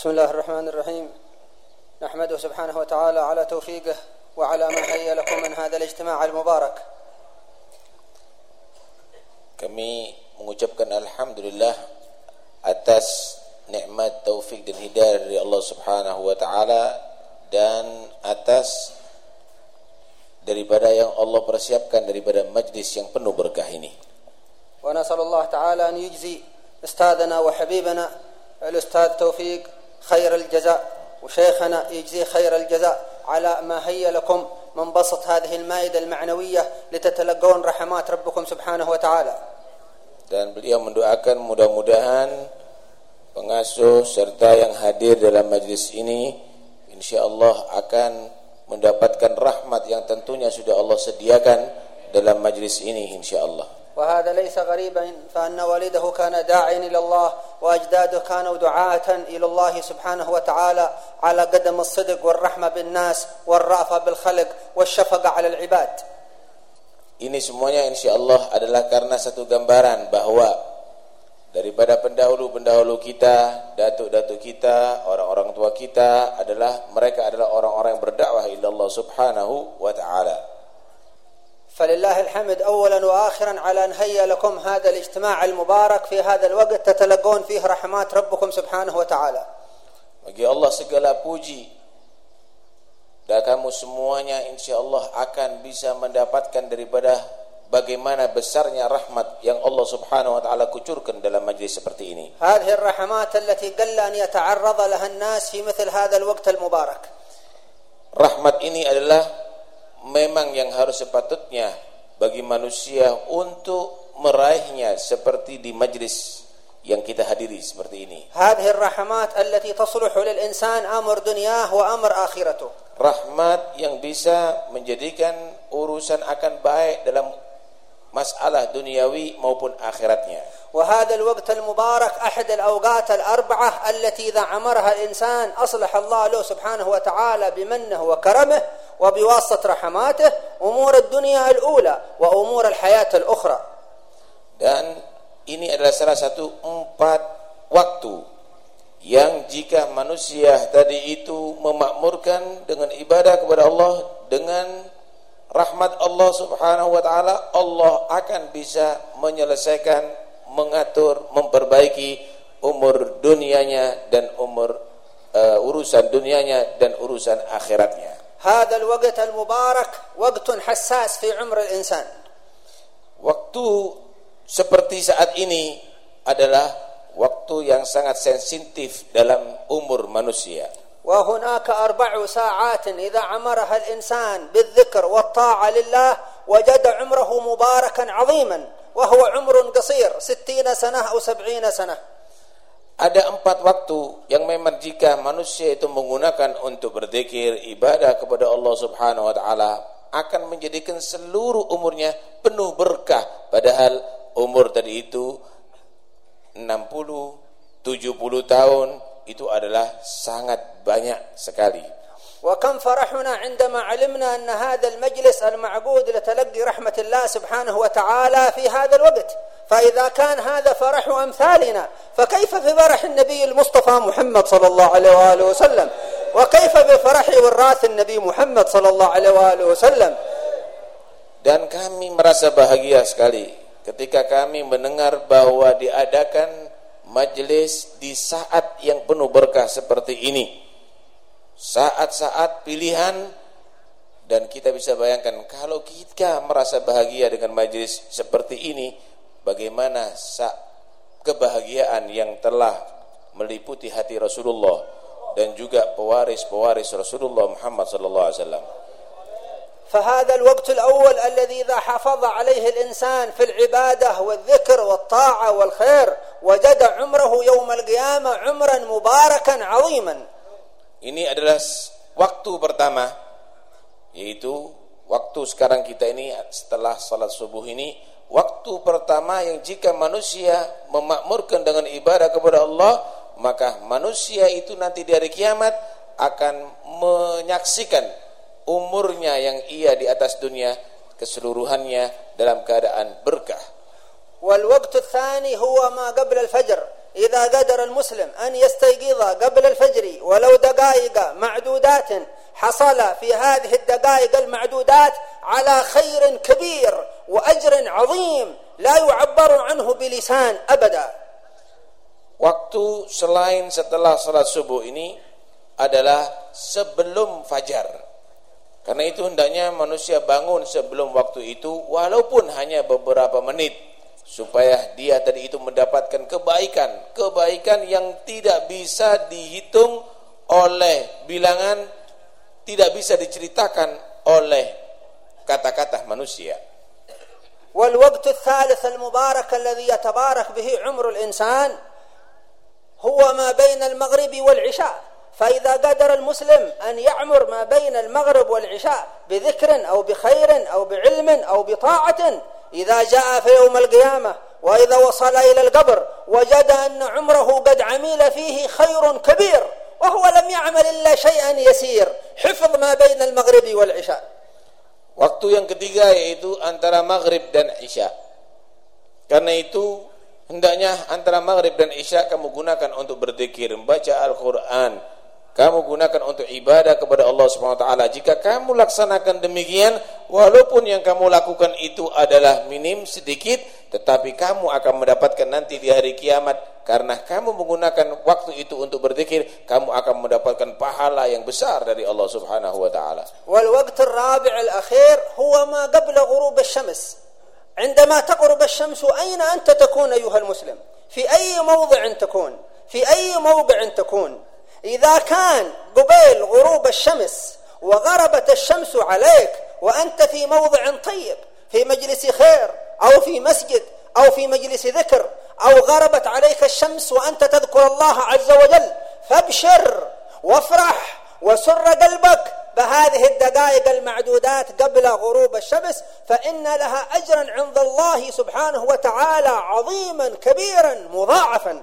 بسم الله الرحمن الرحيم نحمده سبحانه وتعالى على توفيقه وعلى ما هيا لكم من هذا الاجتماع المبارك Kami mengucapkan Alhamdulillah atas nikmat taufik dan hidayah dari Allah Subhanahu wa taala dan atas daripada yang Allah persiapkan daripada majlis yang penuh berkah ini. ونسأل الله تعالى أن يجزي أستاذنا وحبيبنا الأستاذ توفيق خير الجزاء وشيخنا يجزي خير الجزاء على ما هيا لكم من بسط هذه المائدة المعنوية لتتلقون رحمات ربكم سبحانه وتعالى Dan beliau mendoakan mudah-mudahan pengasuh serta yang hadir dalam majlis ini insyaallah akan mendapatkan rahmat yang tentunya sudah Allah sediakan dalam majlis ini insyaallah. وهذا ليس غريبا فأن والده كان داعيا إلى الله وأجداده كانوا دعاة إلى الله سبحانه وتعالى على قدم الصدق والرحمة بالناس والرأفة بالخلق والشفقة على العباد Ini semuanya insyaallah adalah karena satu gambaran bahwa daripada pendahulu-pendahulu kita, datuk-datuk kita, orang-orang tua kita adalah mereka adalah orang-orang yang berdakwah ila Allah Subhanahu wa taala. فلله الحمد أولا وآخرا على أن هيا لكم هذا الاجتماع المبارك في هذا الوقت تتلقون فيه رحمات ربكم سبحانه وتعالى Bagi Allah segala puji dan kamu semuanya insyaallah akan bisa mendapatkan daripada bagaimana besarnya rahmat yang Allah Subhanahu wa taala kucurkan dalam majlis seperti ini. هذه الرحمات التي قل أن يتعرض لها الناس في مثل هذا الوقت المبارك Rahmat ini adalah memang yang harus sepatutnya bagi manusia untuk meraihnya seperti di majlis yang kita hadiri seperti ini. هذه الرحمات التي تصلح للإنسان أمر دنياه وأمر آخرته Rahmat yang bisa menjadikan urusan akan baik dalam masalah duniawi maupun akhiratnya. وهذا الوقت المبارك أحد الأوقات الأربعة التي إذا عمرها الإنسان أصلح الله له سبحانه وتعالى بمنه وكرمه وبواسطة رحماته أمور الدنيا الأولى وأمور الحياة الأخرى Dan ini adalah salah satu empat waktu yang jika manusia tadi itu memakmurkan dengan ibadah kepada Allah dengan rahmat Allah Subhanahu wa taala Allah akan bisa menyelesaikan mengatur memperbaiki umur dunianya dan umur uh, urusan dunianya dan urusan akhiratnya هذا الوقت المبارك وقت حساس في عمر الإنسان. waktu seperti saat ini adalah waktu yang sangat sensitif dalam umur manusia. وهناك أربع ساعات إذا عمرها الإنسان بالذكر والطاعة لله وجد عمره مباركا عظيما وهو عمر قصير ستين سنة أو سبعين سنة. Ada empat waktu yang memang jika manusia itu menggunakan untuk berzikir, ibadah kepada Allah Subhanahu wa taala akan menjadikan seluruh umurnya penuh berkah padahal umur tadi itu 60, 70 tahun itu adalah sangat banyak sekali. وكم فرحنا عندما علمنا أن هذا المجلس المعقود لتلقي رحمة الله سبحانه وتعالى في هذا الوقت فإذا كان هذا فرح أمثالنا فكيف في فرح النبي المصطفى محمد صلى الله عليه وآله وسلم وكيف بفرح وراث النبي محمد صلى الله عليه وآله وسلم Dan kami merasa bahagia sekali ketika kami mendengar bahwa diadakan majelis di saat yang penuh berkah seperti ini. Saat-saat pilihan dan kita bisa bayangkan kalau kita merasa bahagia dengan majelis seperti ini, bagaimana saat kebahagiaan yang telah meliputi hati Rasulullah dan juga pewaris-pewaris Rasulullah Muhammad sallallahu alaihi wasallam. فهذا الوقت الأول الذي إذا حافظ عليه الإنسان في العبادة والذكر والطاعة والخير وجد عمره يوم القيامة عمرا مباركا عظيما Ini adalah waktu pertama yaitu waktu sekarang kita ini setelah salat subuh ini waktu pertama yang jika manusia memakmurkan dengan ibadah kepada Allah maka manusia itu nanti di hari kiamat akan menyaksikan umurnya yang ia di atas dunia keseluruhannya dalam keadaan berkah والوقت الثاني هو ما قبل الفجر إذا قدر المسلم أن يستيقظ قبل الفجر ولو دقائق معدودات حصل في هذه الدقائق المعدودات على خير كبير وأجر عظيم لا يعبر عنه بلسان أبدا Waktu selain setelah salat subuh ini adalah sebelum fajar. Karena itu hendaknya manusia bangun sebelum waktu itu walaupun hanya beberapa menit supaya dia tadi itu mendapatkan kebaikan, kebaikan yang tidak bisa dihitung oleh bilangan, tidak bisa diceritakan oleh kata-kata manusia. والوقت الثالث المبارك الذي يتبارك به عمر الإنسان هو ما بين المغرب والعشاء فإذا قدر المسلم أن يعمر ما بين المغرب والعشاء بذكر أو بخير أو بعلم أو بطاعة إذا جاء في يوم القيامة وإذا وصل إلى القبر وجد أن عمره قد عمل فيه خير كبير وهو لم يعمل إلا شيئا يسير حفظ ما بين المغرب والعشاء Waktu yang ketiga yaitu antara maghrib dan isya. Karena itu hendaknya antara maghrib dan isya kamu gunakan untuk berzikir, membaca Al-Quran, kamu gunakan untuk ibadah kepada Allah Subhanahu wa taala. Jika kamu laksanakan demikian, walaupun yang kamu lakukan itu adalah minim sedikit, tetapi kamu akan mendapatkan nanti di hari kiamat karena kamu menggunakan waktu itu untuk berzikir, kamu akan mendapatkan pahala yang besar dari Allah Subhanahu wa taala. Wal waqt ar-rabi' al-akhir huwa ma qabla ghurub asy-syams. عندما تغرب الشمس أين أنت تكون أيها المسلم في أي موضع تكون في أي موضع تكون إذا كان قبيل غروب الشمس وغربت الشمس عليك وأنت في موضع طيب في مجلس خير أو في مسجد أو في مجلس ذكر أو غربت عليك الشمس وأنت تذكر الله عز وجل فابشر وافرح وسر قلبك بهذه الدقائق المعدودات قبل غروب الشمس فإن لها أجرا عند الله سبحانه وتعالى عظيما كبيرا مضاعفا.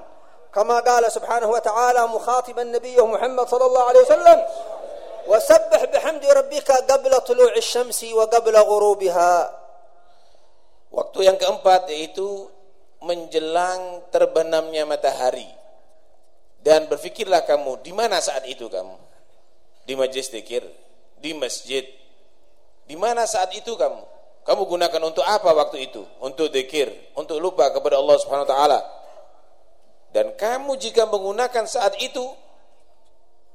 كما قال سبحانه وتعالى مخاطبا نبيه محمد صلى الله عليه وسلم وسبح بحمد ربك قبل طلوع الشمس وقبل غروبها Waktu yang keempat yaitu menjelang terbenamnya matahari. Dan berfikirlah kamu, di mana saat itu kamu? di majlis zikir, di masjid. Di mana saat itu kamu? Kamu gunakan untuk apa waktu itu? Untuk zikir, untuk lupa kepada Allah Subhanahu wa taala. dan kamu jika menggunakan saat itu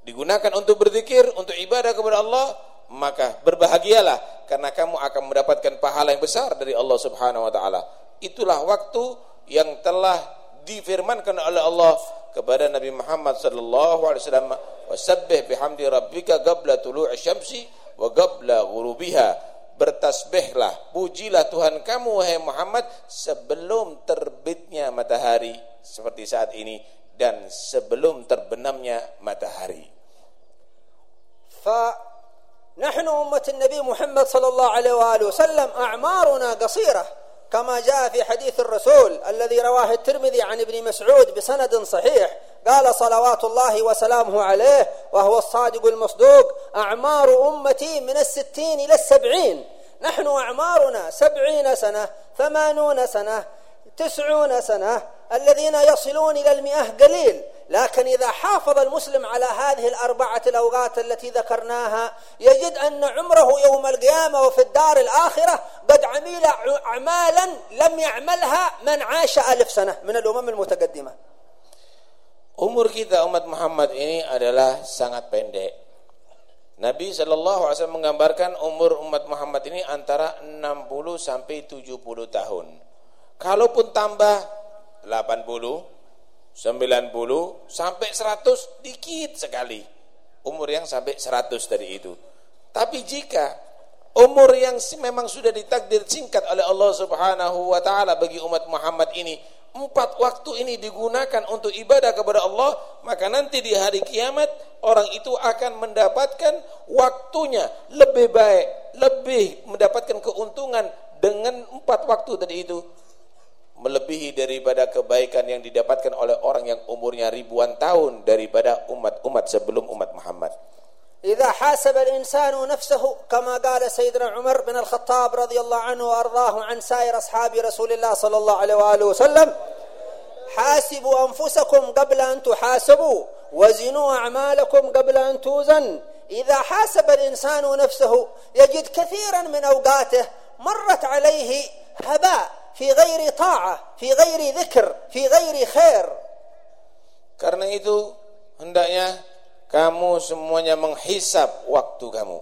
digunakan untuk berzikir, untuk ibadah kepada Allah, maka berbahagialah karena kamu akan mendapatkan pahala yang besar dari Allah Subhanahu wa taala. Itulah waktu yang telah difirmankan oleh Allah kepada Nabi Muhammad sallallahu alaihi wasallam wasabbih bihamdi rabbika qabla tulu'i syamsi wa qabla ghurubiha bertasbihlah pujilah Tuhan kamu wahai Muhammad sebelum terbitnya matahari seperti saat ini dan sebelum terbenamnya matahari fa نحن أمة النبي محمد صلى الله عليه وآله وسلم أعمارنا قصيرة كما جاء في حديث الرسول الذي رواه الترمذي عن ابن مسعود بسند صحيح قال صلوات الله وسلامه عليه وهو الصادق المصدوق أعمار أمتي من الستين إلى السبعين. نحن أعمارنا سبعين سنة ثمانون سنة تسعون سنة الذين يصلون إلى المئة قليل. لكن إذا حافظ المسلم على هذه الأربعة الأوقات التي ذكرناها يجد أن عمره يوم القيامة وفي الدار الآخرة قد عمل أعمالا لم يعملها من عاش ألف سنة من الأمم المتقدمة Umur kita umat Muhammad ini adalah sangat pendek. Nabi SAW menggambarkan umur umat Muhammad ini antara 60 sampai 70 tahun. Kalaupun tambah 80, 90 sampai 100 dikit sekali umur yang sampai 100 dari itu. Tapi jika umur yang memang sudah ditakdir singkat oleh Allah Subhanahu wa taala bagi umat Muhammad ini empat waktu ini digunakan untuk ibadah kepada Allah, maka nanti di hari kiamat orang itu akan mendapatkan waktunya lebih baik, lebih mendapatkan keuntungan dengan empat waktu tadi itu melebihi daripada kebaikan yang didapatkan oleh orang yang umurnya ribuan tahun daripada umat-umat sebelum umat Muhammad. إذا حاسب الإنسان نفسه كما قال سيدنا عمر بن الخطاب رضي الله عنه وأرضاه عن سائر أصحاب رسول الله صلى الله عليه وآله وسلم حاسبوا أنفسكم قبل أن تحاسبوا وزنوا أعمالكم قبل أن توزن إذا حاسب الإنسان نفسه يجد كثيرا من أوقاته مرت عليه هباء في غير طاعة في غير ذكر في غير خير Karena itu hendaknya kamu semuanya menghisap waktu kamu.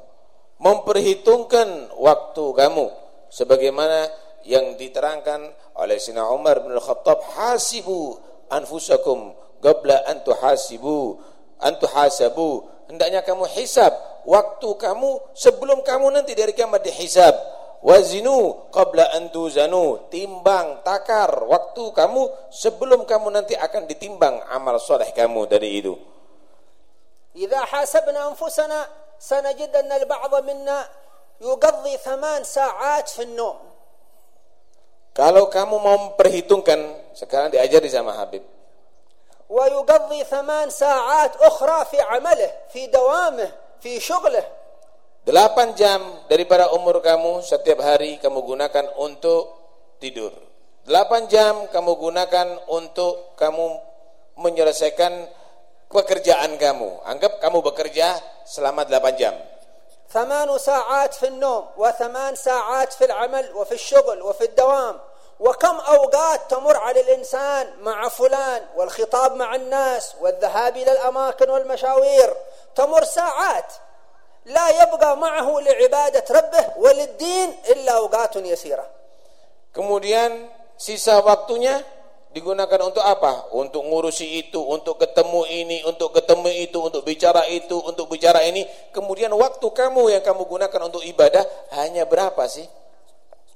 Memperhitungkan waktu kamu. Sebagaimana yang diterangkan oleh Sina Umar bin Al-Khattab. Hasibu anfusakum qabla an tuhasibu. An tuhasabu. Hendaknya kamu hisap waktu kamu sebelum kamu nanti dari kiamat dihisap wazinu qabla an tuzanu. Timbang takar waktu kamu sebelum kamu nanti akan ditimbang amal soleh kamu dari itu. Jika hasabna anfusana sanajid anna al-ba'dha minna yuqaddi 8 sa'at fi an-nawm kalau kamu mau memperhitungkan sekarang diajari sama Habib. Wa yuqaddi 8 sa'at ukhra fi 'amalihi fi dawamihi fi shughlihi 8 jam daripada umur kamu setiap hari kamu gunakan untuk tidur. 8 jam kamu gunakan untuk kamu menyelesaikan pekerjaan kamu. Anggap kamu bekerja selama 8 jam. 8 ساعات في النوم و8 ساعات في العمل وفي الشغل وفي الدوام وكم أوقات تمر على الإنسان مع فلان والخطاب مع الناس والذهاب إلى الأماكن والمشاوير تمر ساعات لا يبقى معه لعبادة ربه وللدين إلا أوقات يسيرة Kemudian sisa waktunya digunakan untuk apa? Untuk ngurusi itu, untuk ketemu ini, untuk ketemu itu, untuk bicara itu, untuk bicara ini. Kemudian waktu kamu yang kamu gunakan untuk ibadah hanya berapa sih?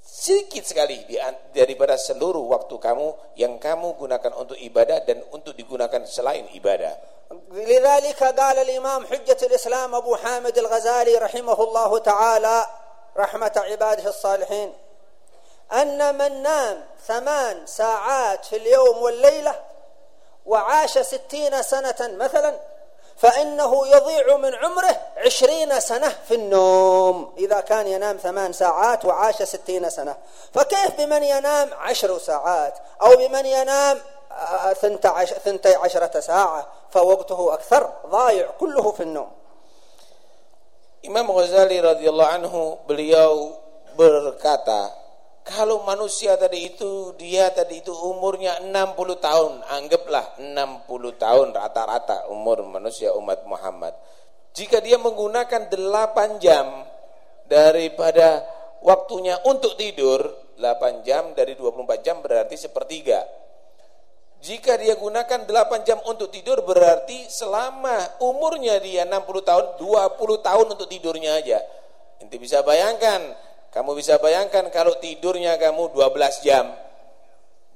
Sedikit sekali daripada seluruh waktu kamu yang kamu gunakan untuk ibadah dan untuk digunakan selain ibadah. لذلك قال الإمام حجة الإسلام أبو حامد الغزالي رحمه الله تعالى رحمة عباده الصالحين أن من نام ثمان ساعات في اليوم والليلة وعاش ستين سنة مثلا فإنه يضيع من عمره عشرين سنة في النوم إذا كان ينام ثمان ساعات وعاش ستين سنة فكيف بمن ينام عشر ساعات؟ أو بمن ينام ثنتي عشرة ساعة فوقته أكثر ضايع كله في النوم Imam Ghazali radhiyallahu anhu beliau berkata kalau manusia tadi itu dia tadi itu umurnya 60 tahun anggaplah 60 tahun rata-rata umur manusia umat Muhammad jika dia menggunakan 8 jam daripada waktunya untuk tidur 8 jam dari 24 jam berarti sepertiga jika dia gunakan 8 jam untuk tidur berarti selama umurnya dia 60 tahun, 20 tahun untuk tidurnya aja. Nanti bisa bayangkan, kamu bisa bayangkan kalau tidurnya kamu 12 jam.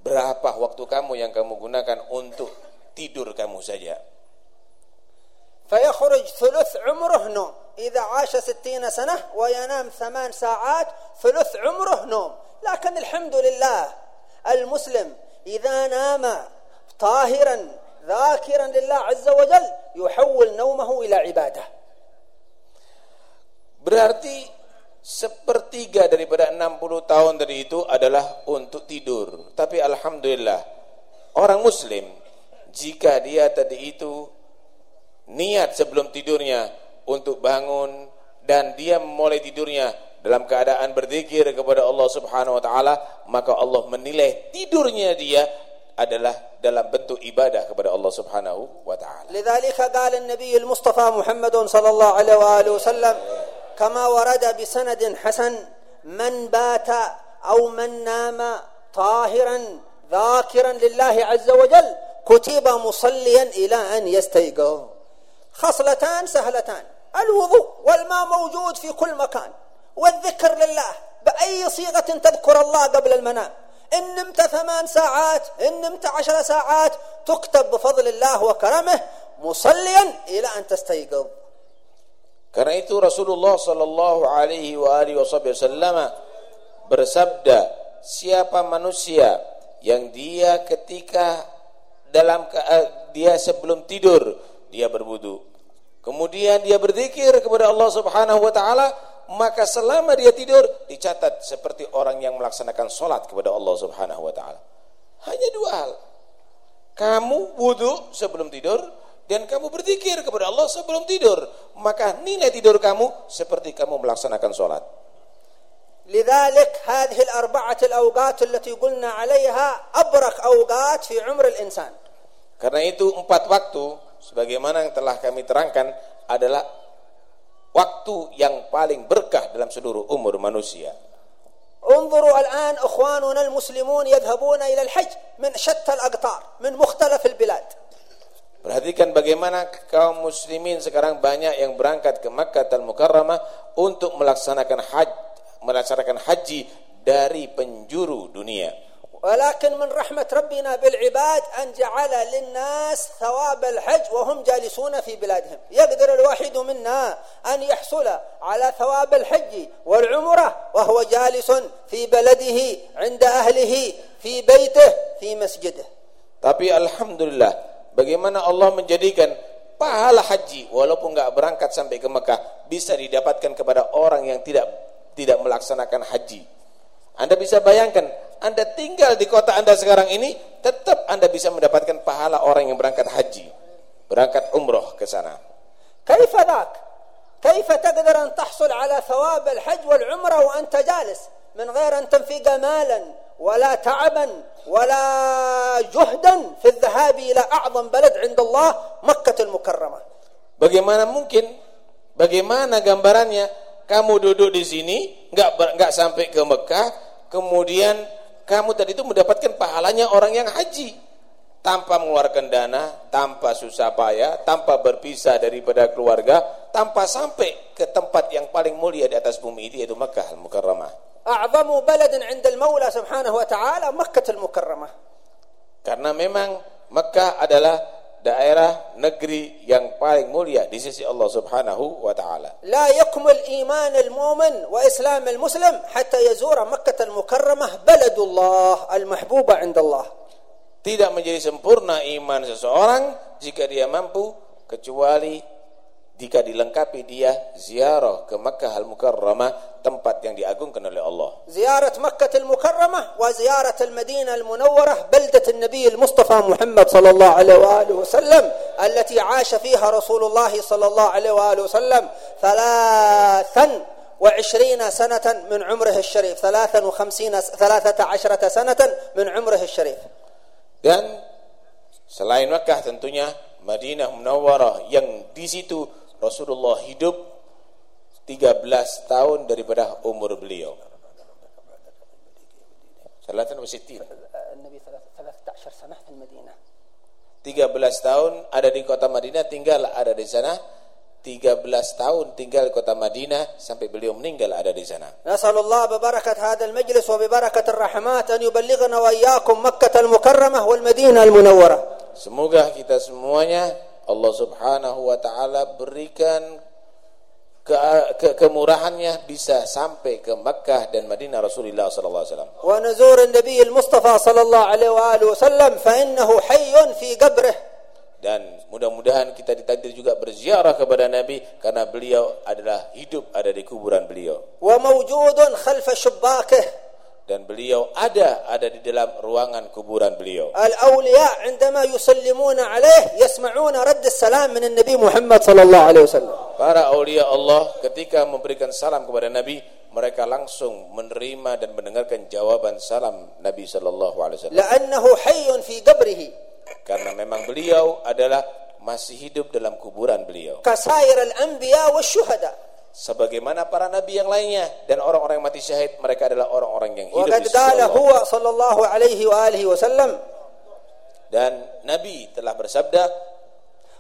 Berapa waktu kamu yang kamu gunakan untuk tidur kamu saja? فيخرج ثلث عمره نوم إذا عاش ستين سنة وينام ثمان ساعات ثلث عمره نوم لكن الحمد لله المسلم إذا نام طاهرا ذاكرا لله عز وجل يحول نومه إلى عبادة Berarti sepertiga daripada 60 tahun dari itu adalah untuk tidur. Tapi Alhamdulillah, orang muslim, jika dia tadi itu niat sebelum tidurnya untuk bangun dan dia mulai tidurnya dalam keadaan berzikir kepada Allah Subhanahu wa taala, maka Allah menilai tidurnya dia adalah dalam bentuk ibadah kepada Allah Subhanahu wa taala. Lidzalika qala an-nabiy al-Mustafa Muhammad sallallahu alaihi wa alihi wasallam kama warada bi sanadin hasan man bata aw man nama tahiran dhakiran lillah azza wa jal kutiba musalliyan ila an yastayqaw. Khaslatan sahlatan الوضوء والماء موجود في كل مكان والذكر لله بأي صيغة تذكر الله قبل المنام إن نمت ثمان ساعات إن نمت عشر ساعات تكتب بفضل الله وكرمه مصليا إلى أن تستيقظ Karena itu Rasulullah sallallahu alaihi wa alihi wasallam bersabda, siapa manusia yang dia ketika dalam dia sebelum tidur dia berwudu. Kemudian dia berzikir kepada Allah Subhanahu wa taala, maka selama dia tidur dicatat seperti orang yang melaksanakan sholat kepada Allah Subhanahu wa taala. Hanya dua hal. kamu wudhu sebelum tidur dan kamu berzikir kepada Allah sebelum tidur, maka nilai tidur kamu seperti kamu melaksanakan sholat. لذلك هذه الأربعة الأوقات التي قلنا عليها أبرك أوقات في عمر الإنسان Karena itu empat waktu sebagaimana yang telah kami terangkan adalah waktu yang paling berkah dalam seluruh umur manusia. انظروا الآن إخواننا المسلمون يذهبون إلى الحج من شتى الأقطار من مختلف البلاد Perhatikan bagaimana kaum muslimin sekarang banyak yang berangkat ke Makkah Al-Mukarramah untuk melaksanakan haji, melaksanakan haji dari penjuru dunia. ولكن من رحمة ربنا بالعباد أن جعل للناس ثواب الحج وهم جالسون في بلادهم يقدر الواحد منا أن يحصل على ثواب الحج والعمرة وهو جالس في بلده عند أهله في بيته في مسجده Tapi alhamdulillah bagaimana Allah menjadikan pahala haji walaupun nggak berangkat sampai ke Mekah bisa didapatkan kepada orang yang tidak tidak melaksanakan haji. Anda bisa bayangkan, Anda tinggal di kota Anda sekarang ini, tetap Anda bisa mendapatkan pahala orang yang berangkat haji, berangkat umroh ke sana. كيف ذاك كيف تقدر أن تحصل على ثواب الحج والعمرة وأنت جالس من غير أن تنفق مالا ولا تعبا ولا جهدا في الذهاب إلى أعظم بلد عند الله مكة المكرمة Bagaimana mungkin? Bagaimana gambarannya? Kamu duduk di sini, nggak ber- nggak sampai ke Mekah, kemudian kamu tadi itu mendapatkan pahalanya orang yang haji tanpa mengeluarkan dana, tanpa susah payah, tanpa berpisah daripada keluarga, tanpa sampai ke tempat yang paling mulia di atas bumi ini yaitu Mekah Al-Mukarramah. A'zamu baladin 'inda Al-Maula Subhanahu wa Ta'ala Makkah Al-Mukarramah. Karena memang Mekah adalah daerah negeri yang paling mulia di sisi Allah Subhanahu wa taala. لا يكمل إيمان المؤمن وإسلام المسلم حتى يزور مكة المكرمة بلد الله المحبوبة عند الله Tidak menjadi sempurna iman seseorang jika dia mampu kecuali jika dilengkapi dia ziarah ke Makkah Al-Mukarramah tempat yang diagungkan oleh Allah. زيارة مكة المكرمة وزيارة المدينة المنورة بلدة النبي المصطفى محمد صلى الله عليه وآله وسلم التي عاش فيها رسول الله صلى الله عليه وآله وسلم ثلاثا وعشرين سنة من عمره الشريف ثلاثا وخمسين ثلاثة عشرة سنة من عمره الشريف Dan selain Makkah tentunya Madinah Munawwarah yang di situ Rasulullah hidup 13 tahun daripada umur beliau. Salatan wasitin. Nabi 13 13 tahun ada di kota Madinah, tinggal ada di sana. 13 tahun tinggal di kota Madinah sampai beliau meninggal ada di sana. Nasallallahu bibarakat hadzal majlis wa bibarakat ar-rahmat an yuballighana wa iyyakum Makkah al-Mukarramah wal Madinah al-Munawwarah. Semoga kita semuanya Allah subhanahu wa ta'ala berikan ke, ke, kemurahannya bisa sampai ke Mekah dan Madinah Rasulullah sallallahu alaihi wasallam. Wa nazur Nabi Mustafa sallallahu alaihi wa alihi wasallam fa innahu hayyun fi qabrih. Dan mudah-mudahan kita ditakdir juga berziarah kepada Nabi karena beliau adalah hidup ada di kuburan beliau. Wa mawjudun khalfa shubbakih dan beliau ada ada di dalam ruangan kuburan beliau الأولياء عندما يسلمون عليه يسمعون رد السلام من النبي محمد صلى الله عليه وسلم Para aulia Allah ketika memberikan salam kepada Nabi, mereka langsung menerima dan mendengarkan jawaban salam Nabi sallallahu alaihi wasallam. لأنه حي في قبره Karena memang beliau adalah masih hidup dalam kuburan beliau. كسائر الأنبياء والشهداء sebagaimana para nabi yang lainnya dan orang-orang mati syahid mereka adalah orang-orang yang hidup di sisi sallallahu alaihi wa alihi wasallam dan nabi telah bersabda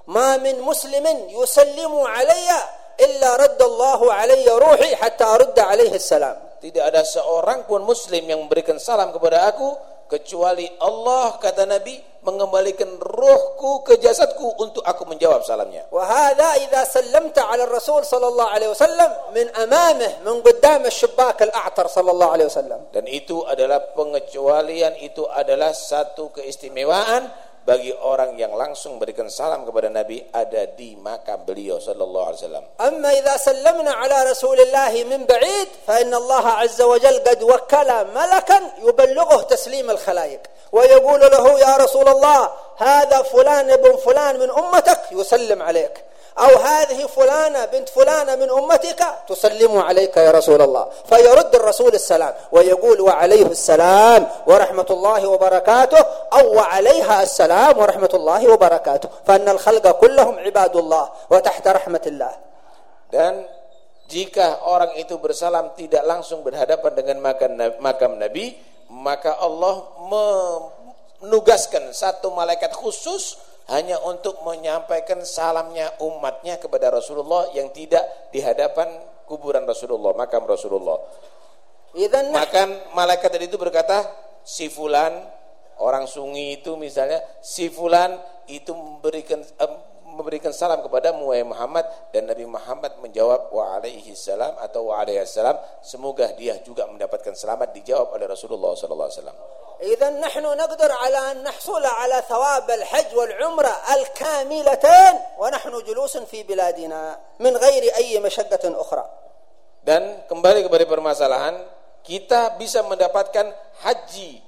ma min muslimin yusallimu alayya illa radda alayya ruhi hatta arudda alaihi salam. Tidak ada seorang pun muslim yang memberikan salam kepada aku kecuali Allah kata Nabi mengembalikan rohku ke jasadku untuk aku menjawab salamnya. وهذا إذا سلمت على الرسول صلى الله عليه وسلم من أمامه من قدام الشباك الأعتر صلى الله عليه وسلم Dan itu adalah pengecualian, itu adalah satu keistimewaan bagi orang yang langsung berikan salam kepada Nabi ada di makam beliau sallallahu alaihi wasallam. أما إذا سلمنا على رسول الله من بعيد فإن الله عز وجل قد وكل ملكا يبلغه تسليم الخلائق ويقول له يا رسول الله هذا فلان ابن فلان من أمتك يسلم عليك أو هذه فلانة بنت فلانة من أمتك تسلم عليك يا رسول الله. فيرد الرسول السلام ويقول وعليه السلام ورحمة الله وبركاته أو وعليها السلام ورحمة الله وبركاته. فأن الخلق كلهم عباد الله وتحت رحمة الله. Dan jika orang itu bersalam tidak langsung berhadapan dengan makam Nabi, maka Allah menugaskan satu malaikat khusus hanya untuk menyampaikan salamnya umatnya kepada Rasulullah yang tidak di hadapan kuburan Rasulullah, makam Rasulullah. Maka malaikat tadi itu berkata, si fulan orang sungi itu misalnya si fulan itu memberikan memberikan salam kepada Muhammad dan Nabi Muhammad menjawab wa alaihi salam atau wa alaihi salam semoga dia juga mendapatkan selamat dijawab oleh Rasulullah sallallahu alaihi wasallam. إذا نحن نقدر على أن نحصل على ثواب الحج والعمرة الكاملتين ونحن جلوس في بلادنا من غير أي مشقة أخرى dan kembali kepada permasalahan kita bisa mendapatkan haji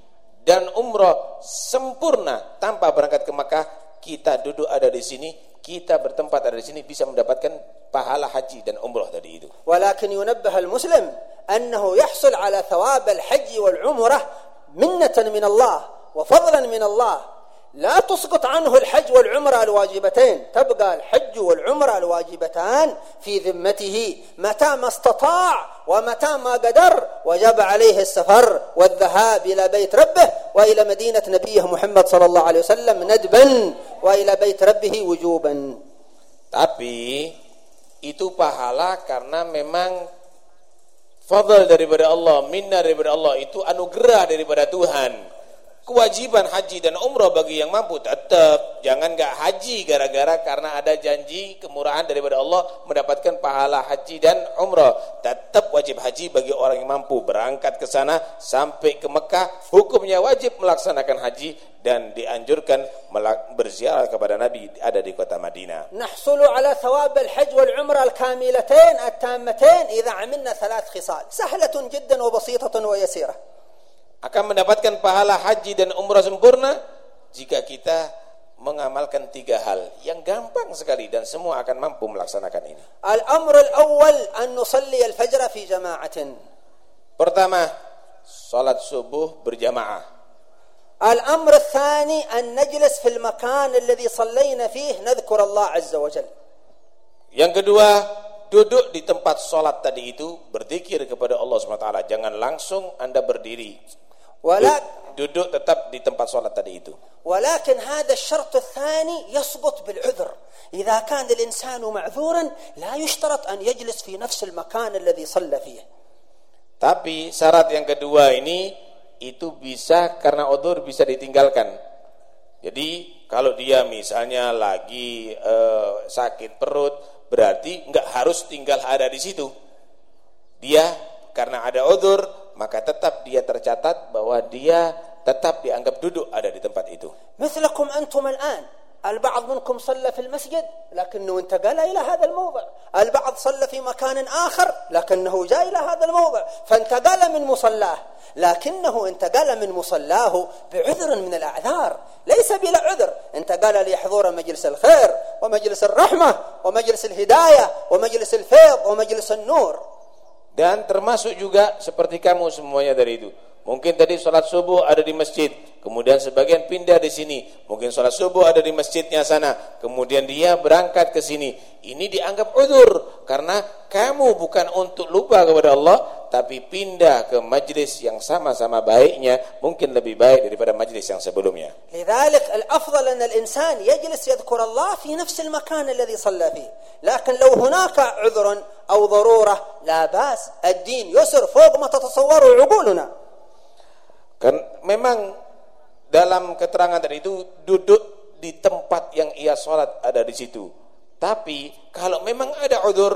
dan umrah sempurna tanpa berangkat ke Makkah kita duduk ada di sini kita bertempat ada di sini bisa mendapatkan pahala haji dan umrah tadi itu. Walakin yunabbah al-muslim annahu yahsul ala thawab al-haji wal umrah minnatan min Allah wa fadlan min Allah لا تسقط عنه الحج والعمرة الواجبتين. تبقى الحج والعمرة الواجبتان في ذمته. متى ما استطاع ومتى ما قدر وجب عليه السفر والذهاب إلى بيت ربه وإلى مدينة نبيه محمد صلى الله عليه وسلم ندبا وإلى بيت ربه وجوبا. Tapi itu pahala karena memang fadl daripada Allah, minna daripada Allah itu anugerah daripada Tuhan. Kewajiban haji dan umrah bagi yang mampu tetap jangan gak haji gara-gara karena ada janji kemurahan daripada Allah mendapatkan pahala haji dan umrah. Tetap wajib haji bagi orang yang mampu berangkat ke sana sampai ke Mekah hukumnya wajib melaksanakan haji dan dianjurkan berziarah kepada Nabi ada di kota Madinah. Nahsulu ala thawab al-hajj wal umrah al-kamilatain at-tammatain idza amilna thalath khisal. Sahlatun jiddan wa basitatan wa yasirah Akan mendapatkan pahala haji dan umrah sempurna jika kita mengamalkan tiga hal yang gampang sekali dan semua akan mampu melaksanakan ini. Al-amr al-awwal an nusalli al-fajr fi jama'atin. Pertama, salat subuh berjamaah. الأمر الثاني أن نجلس في المكان الذي صلينا فيه نذكر الله عز وجل Yang kedua, duduk di tempat sholat tadi itu berzikir kepada Allah SWT. Jangan langsung Anda berdiri. ولا duduk tetap di tempat sholat tadi itu. ولكن هذا الشرط الثاني يسقط بالعذر إذا كان الإنسان معذورا لا يشترط أن يجلس في نفس المكان الذي صلى فيه Tapi syarat yang kedua ini itu bisa karena odur bisa ditinggalkan. Jadi kalau dia misalnya lagi uh, sakit perut, berarti nggak harus tinggal ada di situ. Dia karena ada odur, maka tetap dia tercatat bahwa dia tetap dianggap duduk ada di tempat itu. مثلكم أنتم الآن. البعض منكم صلى في المسجد لكنه انتقل إلى هذا الموضع. البعض صلى في مكان آخر لكنه جاء إلى هذا الموضع. فانتقل من مصلاه لكنه انتقل من مصلاه بعذر من الأعذار. ليس بلا عذر. انتقل ليحضر مجلس الخير ومجلس الرحمة ومجلس الهداية ومجلس الفيض ومجلس النور. Dan termasuk juga seperti kamu semuanya dari itu. Mungkin tadi sholat subuh ada di masjid, kemudian sebagian pindah di sini. Mungkin sholat subuh ada di masjidnya sana, kemudian dia berangkat ke sini. Ini dianggap udur karena kamu bukan untuk lupa kepada Allah, tapi pindah ke majlis yang sama-sama baiknya, mungkin lebih baik daripada majlis yang sebelumnya. لذلك الأفضل أن الإنسان يجلس يذكر الله في نفس المكان الذي صلى فيه لكن لو هناك عذر أو ضرورة لا باس الدين يسر فوق ما تتصوره عقولنا Kan memang dalam keterangan tadi itu duduk di tempat yang ia sholat ada di situ. Tapi kalau memang ada udur,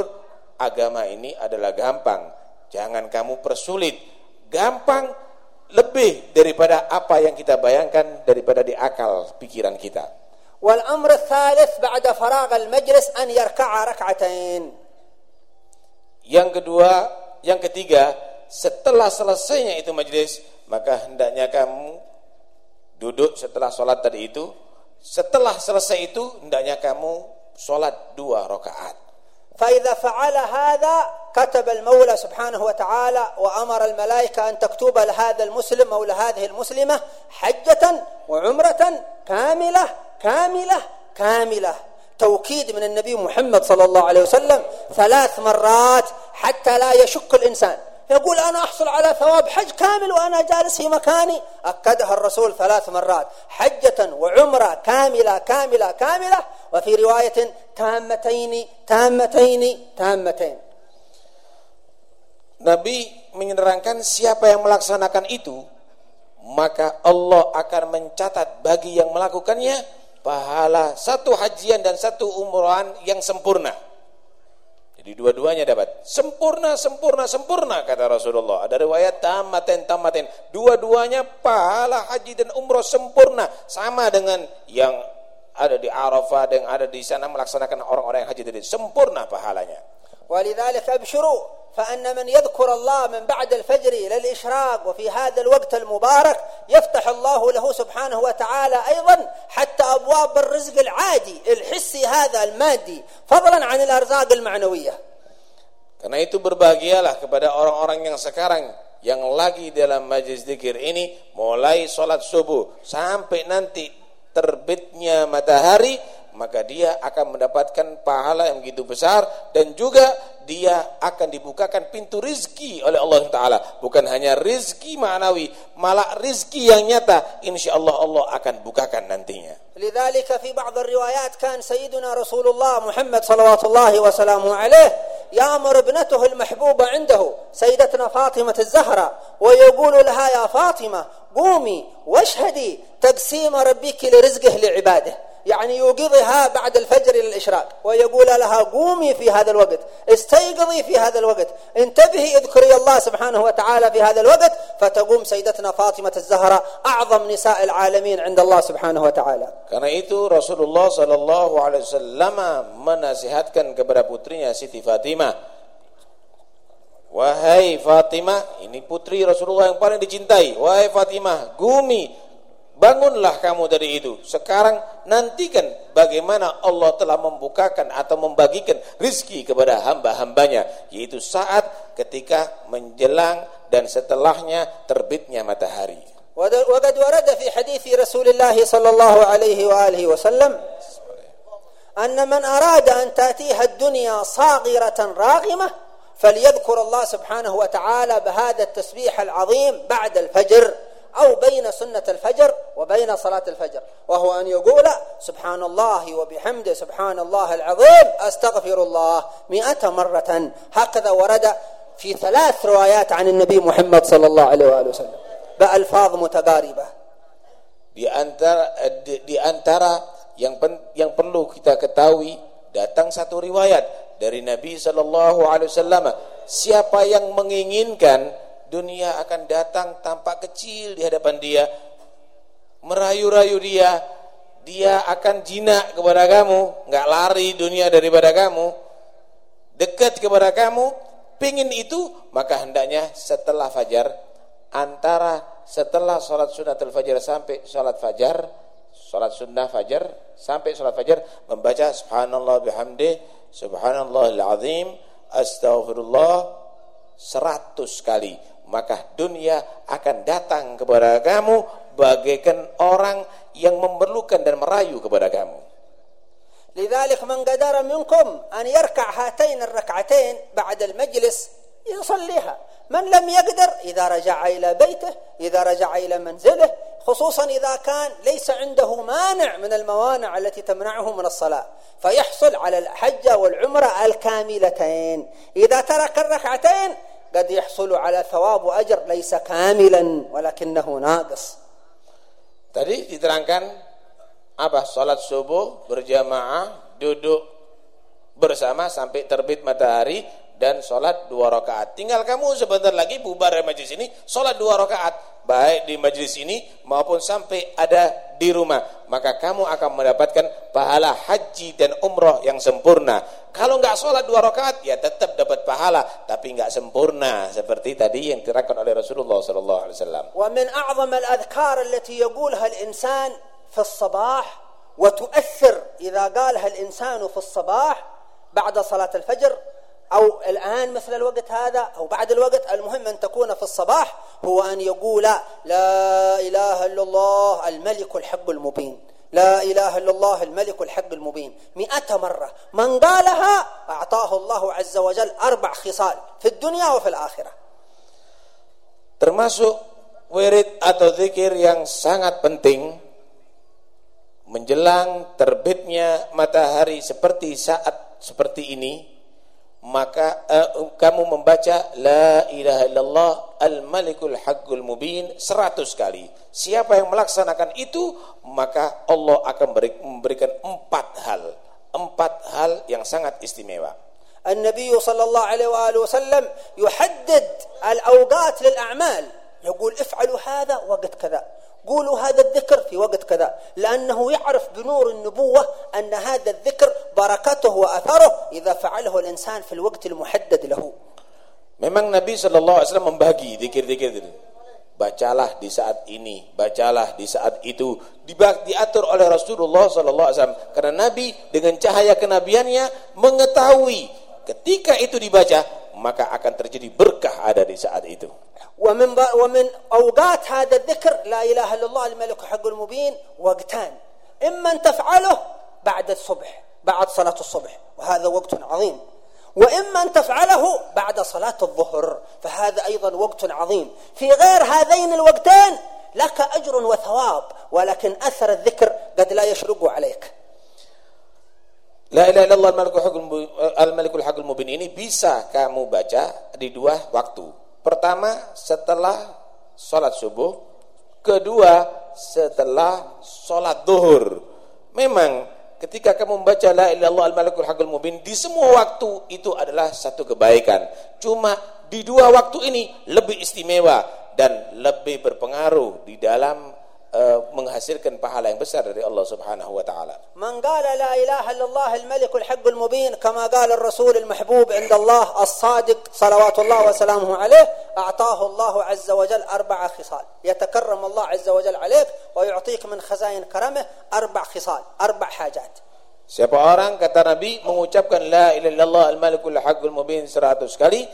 agama ini adalah gampang. Jangan kamu persulit. Gampang lebih daripada apa yang kita bayangkan daripada di akal pikiran kita. Wal amr thalith ba'da faragh al majlis an yarka'a rak'atain. Yang kedua, yang ketiga, setelah selesainya itu majlis, maka hendaknya kamu duduk setelah sholat tadi itu. Setelah selesai itu, hendaknya kamu sholat dua rakaat. فإذا فعل هذا كتب المولى سبحانه وتعالى وأمر الملائكة أن تكتب لهذا المسلم أو لهذه المسلمة حجة وعمرة كاملة كاملة كاملة توكيد من النبي محمد صلى الله عليه وسلم ثلاث مرات حتى لا يشك الإنسان يقول أنا أحصل على ثواب حج كامل وأنا جالس في مكاني أكدها الرسول ثلاث مرات حجة وعمرة كاملة كاملة كاملة وفي رواية تامتين تامتين تامتين Nabi menerangkan siapa yang melaksanakan itu maka Allah akan mencatat bagi yang melakukannya pahala satu hajian dan satu umrohan yang sempurna. Jadi dua-duanya dapat. Sempurna, sempurna, sempurna kata Rasulullah. Ada riwayat tamaten, tamaten. Dua-duanya pahala haji dan umroh sempurna. Sama dengan yang ada di Arafah dan ada di sana melaksanakan orang-orang yang haji tadi. Sempurna pahalanya. Walidhalika absyuru فأن من يذكر الله من بعد الفجر إلى الإشراق وفي هذا الوقت المبارك يفتح الله له سبحانه وتعالى أيضا حتى أبواب الرزق العادي الحسي هذا المادي فضلا عن الأرزاق المعنوية Karena itu berbahagialah kepada orang-orang yang sekarang yang lagi dalam majlis zikir ini mulai sholat subuh sampai nanti terbitnya matahari maka dia akan mendapatkan pahala yang begitu besar dan juga dia akan dibukakan pintu rizki oleh Allah Taala bukan hanya rizki ma'nawi malah rizki yang nyata insya Allah Allah akan bukakan nantinya لذلك في بعض الروايات كان سيدنا رسول الله محمد صلوات الله وسلامه عليه يأمر ابنته المحبوبة عنده سيدتنا فاطمة الزهراء ويقول لها يا فاطمة قومي واشهدي تقسيم ربك لرزقه لعباده يعني يوقظها بعد الفجر إلى الإشراق ويقول لها قومي في هذا الوقت استيقظي في هذا الوقت انتبهي اذكري الله سبحانه وتعالى في هذا الوقت فتقوم سيدتنا فاطمة الزهراء أعظم نساء العالمين عند الله سبحانه وتعالى Karena itu Rasulullah Shallallahu Alaihi Wasallam menasihatkan kepada putrinya Siti Fatimah, wahai Fatimah, ini putri Rasulullah yang paling dicintai. Wahai Fatimah, gumi, bangunlah kamu dari itu. Sekarang nantikan bagaimana Allah telah membukakan atau membagikan rizki kepada hamba-hambanya, yaitu saat ketika menjelang dan setelahnya terbitnya matahari. وقد ورد في حديث رسول الله صلى الله عليه وآله وسلم أن من أراد أن تأتيها الدنيا صاغرة راغمة فليذكر الله سبحانه وتعالى بهذا التسبيح العظيم بعد الفجر أو بين سنة الفجر وبين صلاة الفجر. وهو أن يقول سبحان الله وبحمده سبحان الله العظيم أستغفر الله مئة مرة. هكذا ورد في ثلاث روايات عن النبي محمد صلى الله عليه وآله وسلم. بألفاظ متقاربة. Di antara yang pen, yang perlu kita ketahui datang satu riwayat dari Nabi sallallahu alaihi wasallam. Siapa yang menginginkan dunia akan datang tampak kecil di hadapan dia merayu-rayu dia dia akan jinak kepada kamu nggak lari dunia daripada kamu dekat kepada kamu pingin itu maka hendaknya setelah fajar antara setelah sholat sunnatul fajar sampai sholat fajar sholat sunnah fajar sampai sholat fajar membaca subhanallah bihamdi subhanallahil azim astaghfirullah seratus kali maka dunia akan datang kepada kamu bagaikan orang yang memerlukan dan merayu kepada kamu. لذلك من قدر منكم أن يركع هاتين الركعتين بعد المجلس يصليها. من لم يقدر إذا رجع إلى بيته إذا رجع إلى منزله خصوصا إذا كان ليس عنده مانع من الموانع التي تمنعه من الصلاة. فيحصل على الحجة والعمرة الكاملتين. إذا ترك الركعتين قد يحصل على ثواب وأجر ليس كاملا ولكنه ناقص Tadi diterangkan apa? Salat subuh berjamaah, duduk bersama sampai terbit matahari dan sholat dua rakaat. Tinggal kamu sebentar lagi bubar dari majlis ini, sholat dua rakaat. baik di majlis ini maupun sampai ada di rumah maka kamu akan mendapatkan pahala haji dan umroh yang sempurna kalau nggak sholat dua rakaat ya tetap dapat pahala tapi nggak sempurna seperti tadi yang diterangkan oleh Rasulullah sallallahu alaihi wasallam ومن أعظم الأذكار التي يقولها الإنسان في الصباح وتؤثر إذا قالها الإنسان في الصباح بعد صلاة الفجر أو الآن مثل الوقت هذا أو بعد الوقت المهم أن تكون في الصباح هو أن يقول لا إله إلا الله الملك الحق المبين. لا إله إلا الله الملك الحق المبين. مئة مرة. من قالها؟ أعطاه الله عز وجل أربع خصال في الدنيا وفي الآخرة. termasuk wirid atau zikir yang sangat penting menjelang terbitnya matahari seperti saat seperti ini. maka uh, kamu membaca la ilaha illallah al malikul haqqul mubin seratus kali siapa yang melaksanakan itu maka Allah akan memberikan empat hal empat hal yang sangat istimewa النبي صلى الله عليه وآله وسلم يحدد الأوقات للأعمال يقول افعلوا هذا وقت كذا قولوا هذا الذكر في وقت كذا لأنه يعرف بنور النبوة أن هذا الذكر بركته وأثره إذا فعله الإنسان في الوقت المحدد له Memang Nabi Shallallahu Alaihi Wasallam membagi dikir-dikir itu. Bacalah di saat ini, bacalah di saat itu. Diatur oleh Rasulullah Shallallahu Alaihi Wasallam karena Nabi dengan cahaya kenabiannya mengetahui ketika itu dibaca maka akan terjadi berkah ada di saat itu. ومن ومن أوقات هذا الذكر لا إله إلا الله الملك الحق المبين وقتان. إما أن تفعله بعد الصبح بعد صلاة الصبح وهذا وقت عظيم. وإما أن تفعله بعد صلاة الظهر فهذا أيضا وقت عظيم. في غير هذين الوقتين لك أجر وثواب ولكن أثر الذكر قد لا يشرق عليك. La ilaha illallah al-malikul haqqul mubin ini bisa kamu baca di dua waktu. Pertama setelah sholat subuh, kedua setelah sholat duhur. Memang ketika kamu membaca la ilallah al-malikul haqqul mubin di semua waktu itu adalah satu kebaikan. Cuma di dua waktu ini lebih istimewa dan lebih berpengaruh di dalam menghasilkan pahala yang besar dari Allah Subhanahu wa taala. Man qala la ilaha illallah al-malik al-haq al-mubin kama qala ar-rasul al-mahbub 'inda Allah as-sadiq salawatullah wa salamuhu alayh a'tahu Allah 'azza wa jalla arba'a khisal. Yatakarram Allah 'azza wa jalla alayk wa yu'tik min khazain karamih arba' khisal, arba' hajat. Siapa orang kata Nabi mengucapkan la ilaha illallah al-malikul haqqul mubin 100 kali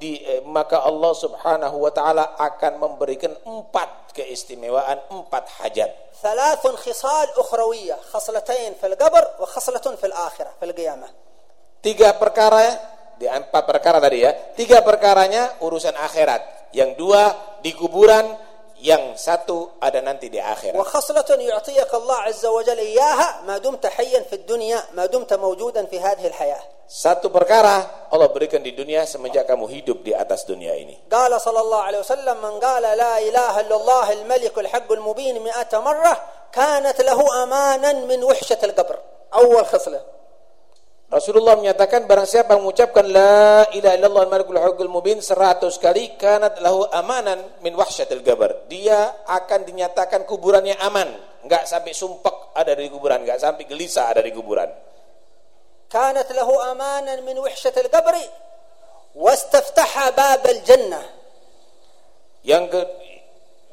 eh, maka Allah Subhanahu wa taala akan memberikan empat keistimewaan empat hajat. ثلاث خصال أخروية خصلتين في القبر وخصلة في الآخرة في القيامة. Tiga perkara di empat perkara tadi ya. Tiga perkaranya urusan akhirat. Yang dua di kuburan, yang satu ada nanti di akhirat. وخصلة يعطيك الله عز وجل إياها ما دمت حيا في الدنيا ما دمت موجودا في هذه الحياة. Satu perkara Allah berikan di dunia semenjak kamu hidup di atas dunia ini. قال صلى الله عليه وسلم من قال لا إله إلا الله الملك الحق المبين مئة مرة كانت له أمانا من وحشة القبر. أول خصلة. Rasulullah menyatakan barang siapa mengucapkan la ilaha illallah al-malikul haqqul mubin 100 kali kanat lahu amanan min wahsyatil gabar. Dia akan dinyatakan kuburannya aman, enggak sampai sumpek ada di kuburan, enggak sampai gelisah ada di kuburan. Kanat lahu amanan min wahsyatil qabri wastaftaha babal jannah. Yang ke,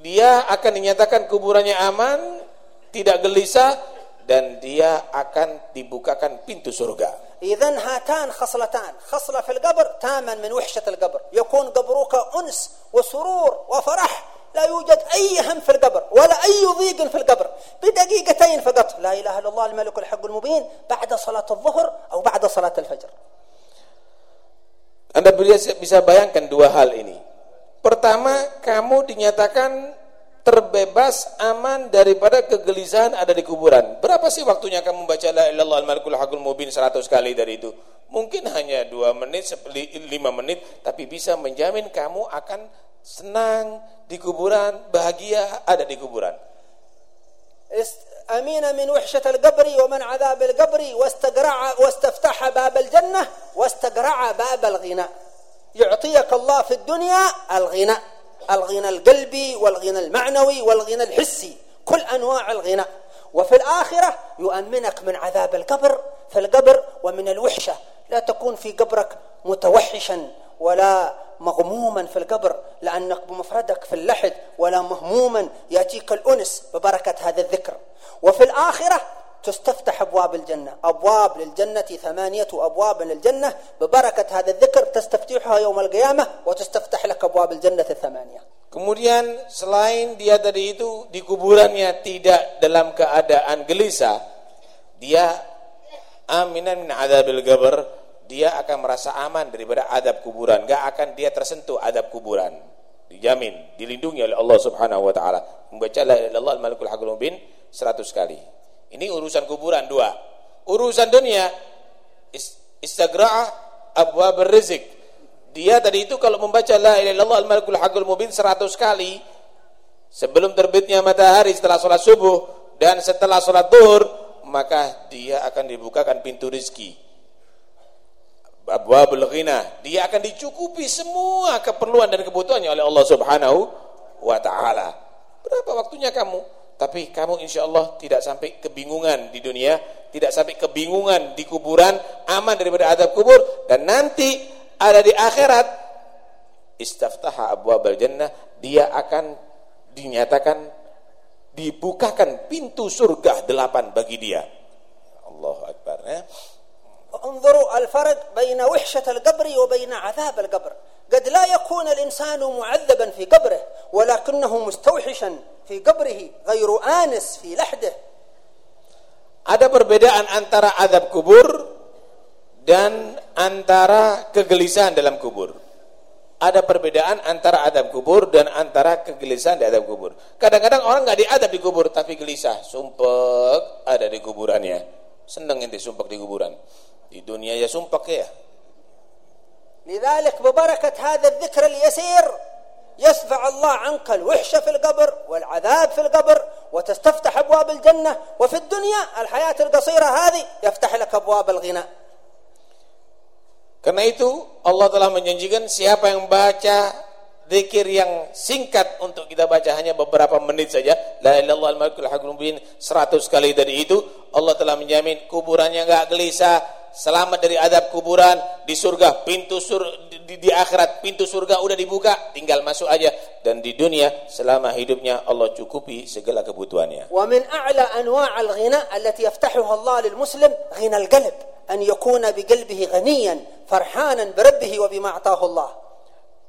dia akan dinyatakan kuburannya aman, tidak gelisah dan dia akan dibukakan pintu surga. إذن هاتان خصلتان خصلة في القبر تاما من وحشة القبر يكون قبرك أنس وسرور وفرح لا يوجد أي هم في القبر ولا أي ضيق في القبر بدقيقتين فقط لا إله إلا الله الملك الحق المبين بعد صلاة الظهر أو بعد صلاة الفجر Anda bisa bayangkan dua hal ini. Pertama, kamu dinyatakan terbebas aman daripada kegelisahan ada di kuburan. Berapa sih waktunya kamu baca la ilallah al-malikul hakul mubin 100 kali dari itu? Mungkin hanya 2 menit, 5 menit, tapi bisa menjamin kamu akan senang di kuburan, bahagia ada di kuburan. أمين من وحشة القبر ومن عذاب القبر واستقرع واستفتح باب الجنة واستقرع باب الغنى يعطيك الله في الدنيا الغنى الغنى القلبي والغنى المعنوي والغنى الحسي كل أنواع الغنى. وفي الآخرة يؤمنك من عذاب القبر في القبر ومن الوحشة. لا تكون في قبرك متوحشا ولا مغموما في القبر لأنك بمفردك في اللحد ولا مهموما. يأتيك الأنس ببركة هذا الذكر. وفي الآخرة تستفتح أبواب الجنة أبواب للجنة ثمانية أبواب للجنة ببركة هذا الذكر تستفتحها يوم القيامة وتستفتح لك أبواب الجنة الثمانية Kemudian selain dia tadi itu di kuburannya tidak dalam keadaan gelisah, dia aminan min adabil qabr, dia akan merasa aman daripada adab kuburan, enggak akan dia tersentuh adab kuburan. Dijamin, dilindungi oleh Allah Subhanahu wa taala. Membaca la ilaha illallah al-malikul haqqul mubin 100 kali. Ini urusan kuburan dua. Urusan dunia istagra'a abwab rizq. Dia tadi itu kalau membaca la ilaha illallah al-malikul haqqul mubin 100 kali sebelum terbitnya matahari setelah sholat subuh dan setelah sholat duhur maka dia akan dibukakan pintu rizki abwabul ghina dia akan dicukupi semua keperluan dan kebutuhannya oleh Allah Subhanahu wa taala berapa waktunya kamu tapi kamu insya Allah tidak sampai kebingungan di dunia, tidak sampai kebingungan di kuburan, aman daripada adab kubur, dan nanti ada di akhirat, istaftaha abwabal jannah, dia akan dinyatakan, dibukakan pintu surga delapan bagi dia. Allah Akbar. Ya. Anzuru al-farad baina wihshat al-gabri wa baina azab al-gabri. قد لا يكون الإنسان معذبا في قبره ولكنه مستوحشا في قبره غير آنس في لحده Ada perbedaan antara adab kubur dan antara kegelisahan dalam kubur. Ada perbedaan antara adab kubur dan antara kegelisahan di adab kubur. Kadang-kadang orang nggak diadab di kubur tapi gelisah, sumpek ada di kuburannya. Seneng ente sumpek di kuburan. Di dunia ya sumpek ya. لذلك ببركة هذا الذكر اليسير يسفع الله عنك الوحشة في القبر والعذاب في القبر وتستفتح أبواب الجنة وفي الدنيا الحياة القصيرة هذه يفتح لك أبواب الغنى Karena itu Allah telah menjanjikan siapa yang baca zikir yang singkat untuk kita baca hanya beberapa menit saja la ilaha illallah al-malikul haqqul mubin 100 kali dari itu Allah telah menjamin kuburannya enggak gelisah selamat dari adab kuburan di surga pintu sur di, di akhirat pintu surga udah dibuka tinggal masuk aja. Dan di dunia selama hidupnya Allah cukupi segala kebutuhannya. Wa min a'la anwa' al-ghina allati yaftahuha Allah lil muslim ghina al-qalb an yakuna bi qalbihi ghaniyan farhanan bi rabbih wa bima ataahu Allah.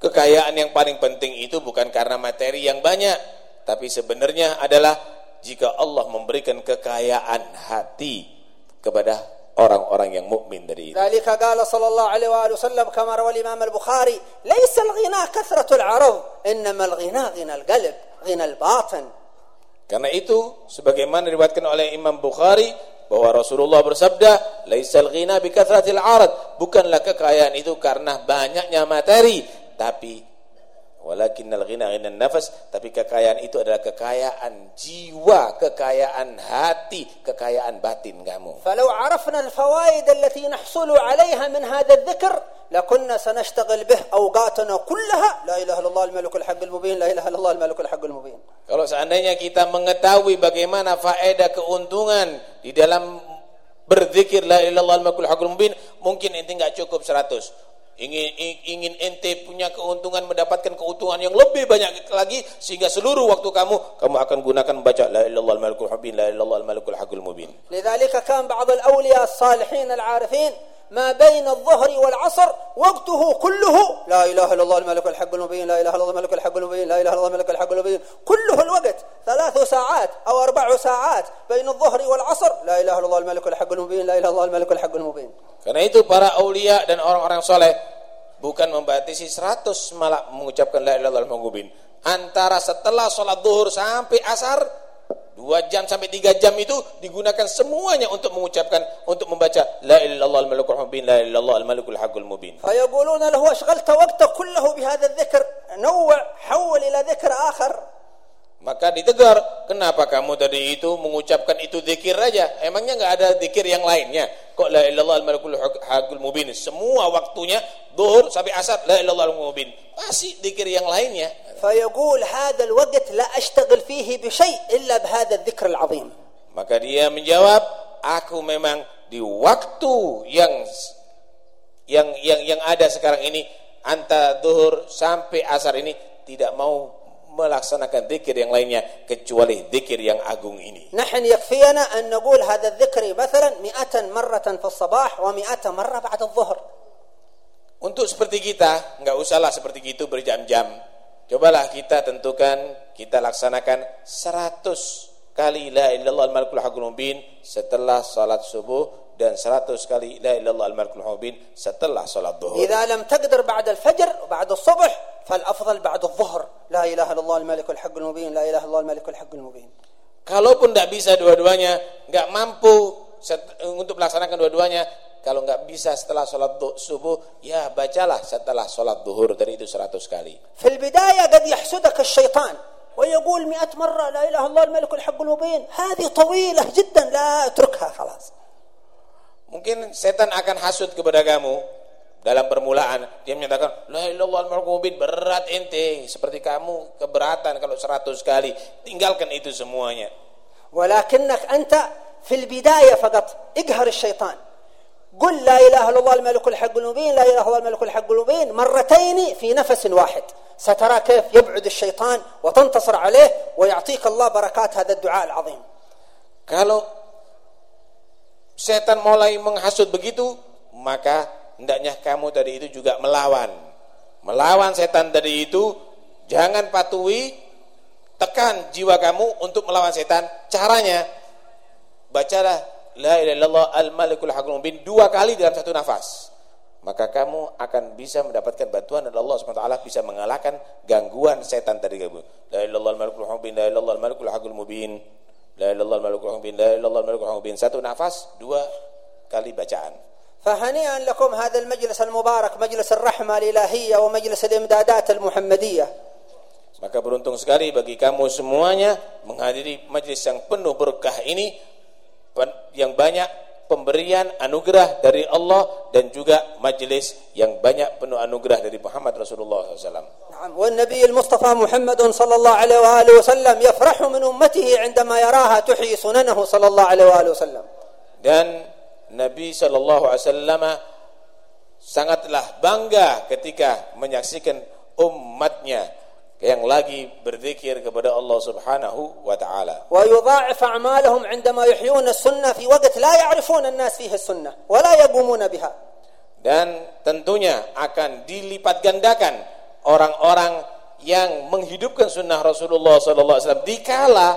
Kekayaan yang paling penting itu bukan karena materi yang banyak tapi sebenarnya adalah jika Allah memberikan kekayaan hati kepada orang-orang yang mukmin dari itu. ذلك قال صلى الله عليه وآله وسلم كما روى الإمام البخاري ليس الغنى كثرة العرض إنما الغنى غنى القلب غنى الباطن Karena itu sebagaimana diriwayatkan oleh Imam Bukhari bahwa Rasulullah bersabda, "Laisal ghina bi kathratil 'arad." Bukanlah kekayaan itu karena banyaknya materi, tapi Walakinnal ghina ghinan nafas, tapi kekayaan itu adalah kekayaan jiwa, kekayaan hati, kekayaan batin kamu. Falau arafna al-fawaid allati nahsulu 'alayha min hadha adh-dhikr, lakunna sanashtaghl bih awqatana kullaha la ilaha illallah al-malik al-haq al-mubin la ilaha illallah al-malik al-haq al-mubin. Kalau seandainya kita mengetahui bagaimana faedah keuntungan di dalam berzikir la ilaha illallah al-malik al-haq al-mubin, mungkin ini enggak cukup 100 ingin ingin ente punya keuntungan mendapatkan keuntungan yang lebih banyak lagi sehingga seluruh waktu kamu kamu akan gunakan baca la ilallah malikul habib la ilallah malikul hakul mubin. Lidalika kan bagi al awliya salihin al arifin ما بين الظهر والعصر وقته كله لا إله إلا الله الملك الحق المبين لا إله إلا الله الملك الحق المبين لا إله إلا الله الملك الحق المبين كله الوقت ثلاث ساعات أو أربع ساعات بين الظهر والعصر لا إله إلا الله الملك الحق المبين لا إله إلا الله الملك الحق المبين Karena itu para aulia dan orang-orang soleh bukan membatasi 100 malah mengucapkan la ilaha illallah mubin. Antara setelah sholat duhur sampai asar Dua jam sampai tiga jam itu digunakan semuanya untuk mengucapkan, untuk membaca La ilallah al-malikul mubin, La ilallah al-malikul hakul mubin. Fayaquluna lahu ashghalta waqta kullahu bihadha dhikr, nawwa hawwal ila dhikr akhar. Maka ditegur, kenapa kamu tadi itu mengucapkan itu zikir saja? Emangnya enggak ada zikir yang lainnya? Kok la ilallah al-malikul haqul mubin? Semua waktunya duhur sampai asar la ilallah al-mubin. pasti zikir yang lainnya. Fayaqul hadal waqt la ashtagil fihi bi syai' illa bi dzikr al-'azim. Maka dia menjawab, aku memang di waktu yang yang yang yang ada sekarang ini anta duhur sampai asar ini tidak mau melaksanakan zikir yang lainnya kecuali zikir yang agung ini. نحن يكفينا أن نقول هذا الذكر مثلا مئة مرة في الصباح ومئة مرة بعد الظهر Untuk seperti kita, nggak usahlah seperti itu berjam-jam. Cobalah kita tentukan, kita laksanakan 100 kali la ilaha illallah al-malikul haqqul mubin setelah salat subuh dan 100 kali la ilaha illallah al-malikul haqqul mubin setelah salat zuhur. تقدر بعد الفجر وبعد الصبح فالأفضل بعد الظهر لا إله إلا الله الملك الحق المبين لا إله إلا الله الملك الحق المبين Kalaupun tidak bisa dua-duanya, nggak mampu untuk melaksanakan dua-duanya, kalau nggak bisa setelah sholat du- subuh, ya bacalah setelah sholat duhur dari itu 100 kali. في البداية قد يحسدك الشيطان ويقول مئة مرة لا إله الله الملك الحق المبين هذه طويلة جدا لا اتركها خلاص Mungkin setan akan hasut kepada kamu. Dalam permulaan dia menyatakan la ilaha illallah berat ente. Seperti kamu keberatan kalau 100 kali. Tinggalkan itu semuanya. ولكنك أنت في البداية فقط اقهر الشيطان قل لا إله إلا الله الملك الحق المبين لا إله إلا الله الملك الحق المبين مرتين في نفس واحد سترى كيف يبعد الشيطان وتنتصر عليه ويعطيك الله بركات هذا الدعاء العظيم kalau setan mulai menghasut begitu maka hendaknya kamu tadi itu juga melawan. Melawan setan tadi itu jangan patuhi tekan jiwa kamu untuk melawan setan. Caranya bacalah la ilaha illallah al malikul haqqul mubin dua kali dalam satu nafas. Maka kamu akan bisa mendapatkan bantuan dari Allah SWT bisa mengalahkan gangguan setan tadi. La ilaha illallah al malikul haqqul mubin la ilaha illallah al malikul haqqul mubin la ilaha illallah al malikul haqqul mubin la ilaha illallah al malikul haqqul mubin satu nafas dua kali bacaan فهنيئا لكم هذا المجلس المبارك مجلس الرحمة الإلهية ومجلس الإمدادات المحمدية Maka beruntung sekali bagi kamu semuanya menghadiri majlis yang penuh berkah ini pen- yang banyak pemberian anugerah dari Allah dan juga majlis yang banyak penuh anugerah dari Muhammad Rasulullah SAW. نعم والنبي المصطفى محمد صلى الله عليه وآله وسلم يفرح من أمته عندما يراها تحيي سننه صلى الله عليه وآله وسلم Dan Nabi Shallallahu Alaihi Wasallam sangatlah bangga ketika menyaksikan umatnya yang lagi berzikir kepada Allah Subhanahu wa taala. Wa yudha'if a'malahum 'indama yuhyuna sunnah fi waqt la ya'rifuna an-nas fihi sunnah wa la yaqumuna biha. Dan tentunya akan dilipat gandakan orang-orang yang menghidupkan sunnah Rasulullah sallallahu alaihi wasallam dikala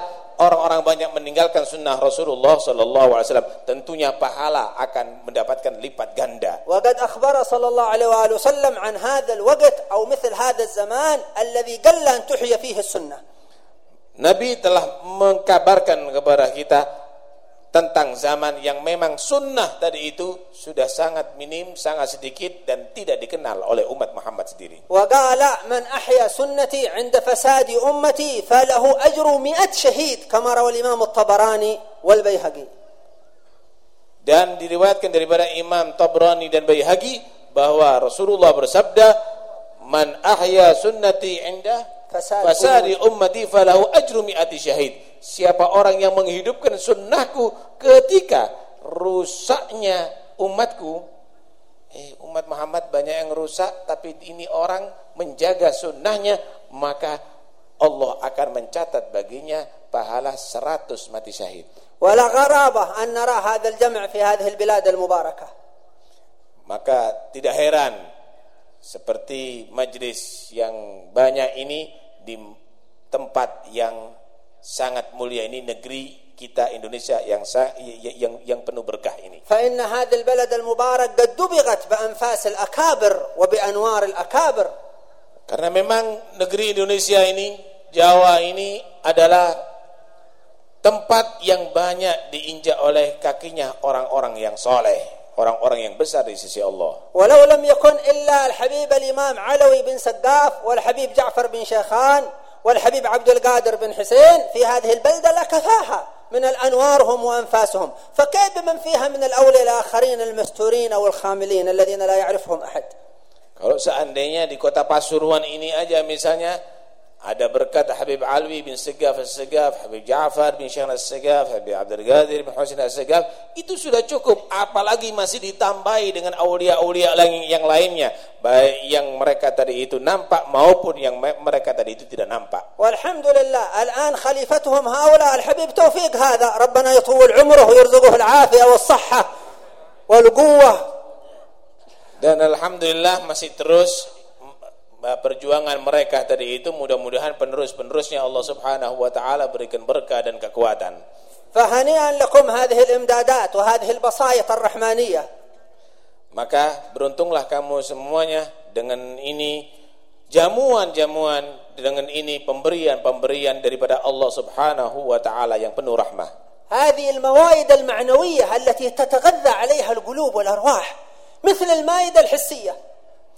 orang-orang banyak meninggalkan sunnah Rasulullah sallallahu alaihi wasallam tentunya pahala akan mendapatkan lipat ganda. Wa qad akhbara sallallahu alaihi wasallam an hadzal waqt aw mithl hadzal zaman alladhi qalla an tuhya fihi sunnah. Nabi telah mengkabarkan kepada kita tentang zaman yang memang sunnah tadi itu sudah sangat minim, sangat sedikit dan tidak dikenal oleh umat Muhammad sendiri. Wa qala man ahya sunnati fasadi ummati falahu ajru 100 syahid kama Imam At-Tabarani wal Dan diriwayatkan daripada Imam Tabrani dan Baihaqi bahwa Rasulullah bersabda man ahya sunnati 'inda fasadi ummati. falahu ajru 100 syahid siapa orang yang menghidupkan sunnahku ketika rusaknya umatku? Eh umat Muhammad banyak yang rusak tapi ini orang menjaga sunnahnya maka Allah akan mencatat baginya pahala 100 mati syahid. Maka tidak heran seperti majlis yang banyak ini di tempat yang sangat mulia ini negeri kita Indonesia yang sa- yang yang penuh berkah ini. فإن هذا البلد المبارك قد دبغت بأنفاس الأكابر وبأنوار الأكابر Karena memang negeri Indonesia ini, Jawa ini adalah tempat yang banyak diinjak oleh kakinya orang-orang yang soleh, orang-orang yang besar di sisi Allah. ولو لم يكن إلا الحبيب الإمام علوي بن سقاف والحبيب جعفر بن شيخان والحبيب عبد القادر بن حسين في هذه البلدة لكفاها من الأنوار هم وأنفاسهم. فكيف بمن فيها من الأولياء الآخرين المستورين أو الخاملين الذين لا يعرفهم أحد؟ Kalau seandainya di kota Pasuruan ini aja misalnya ada berkat Habib Alwi bin Segaf Al-Segaf, Habib Ja'far bin Syekh Al-Segaf, Habib Abdul Ghadir bin Husain Al-Segaf, itu sudah cukup. Apalagi masih ditambahi dengan aulia-aulia yang lainnya, baik yang mereka tadi itu nampak maupun yang mereka tadi itu tidak nampak. Walhamdulillah, الآن خليفتهم هؤلاء الحبيب توفيق هذا، ربنا يطول عمره ويرزقه العافية والصحة والقوة. Dan alhamdulillah masih terus perjuangan mereka tadi itu mudah-mudahan penerus-penerusnya Allah Subhanahu wa taala berikan berkah dan kekuatan. فهنيئا لكم هذه الامدادات وهذه البسائط الرحمانيه. Maka beruntunglah kamu semuanya dengan ini jamuan-jamuan dengan ini pemberian-pemberian daripada Allah Subhanahu wa taala yang penuh rahmah. هذه الموائد المعنويه التي تتغذى عليها القلوب والارواح مثل المائده الحسيه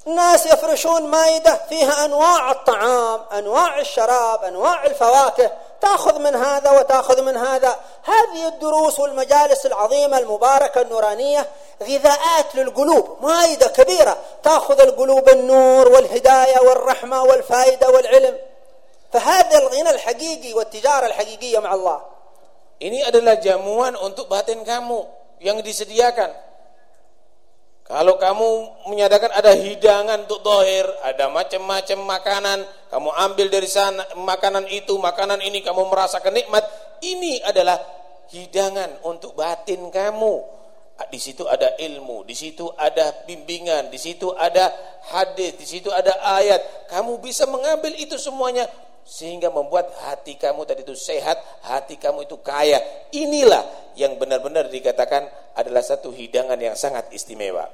الناس يفرشون مائدة فيها أنواع الطعام أنواع الشراب أنواع الفواكه تأخذ من هذا وتأخذ من هذا. هذه الدروس والمجالس العظيمة المباركة النورانية غذاءات للقلوب مائدة كبيرة. تأخذ القلوب النور والهداية والرحمة والفائدة والعلم. فهذا الغنى الحقيقي والتجارة الحقيقية مع الله. Ini adalah jamuan untuk batin kamu yang disediakan. Kalau kamu menyatakan ada hidangan untuk dohir, ada macam-macam makanan, kamu ambil dari sana makanan itu, makanan ini, kamu merasakan nikmat, ini adalah hidangan untuk batin kamu. Di situ ada ilmu, di situ ada bimbingan, di situ ada hadis, di situ ada ayat. Kamu bisa mengambil itu semuanya sehingga membuat hati kamu tadi itu sehat, hati kamu itu kaya. Inilah yang benar-benar dikatakan adalah satu hidangan yang sangat istimewa.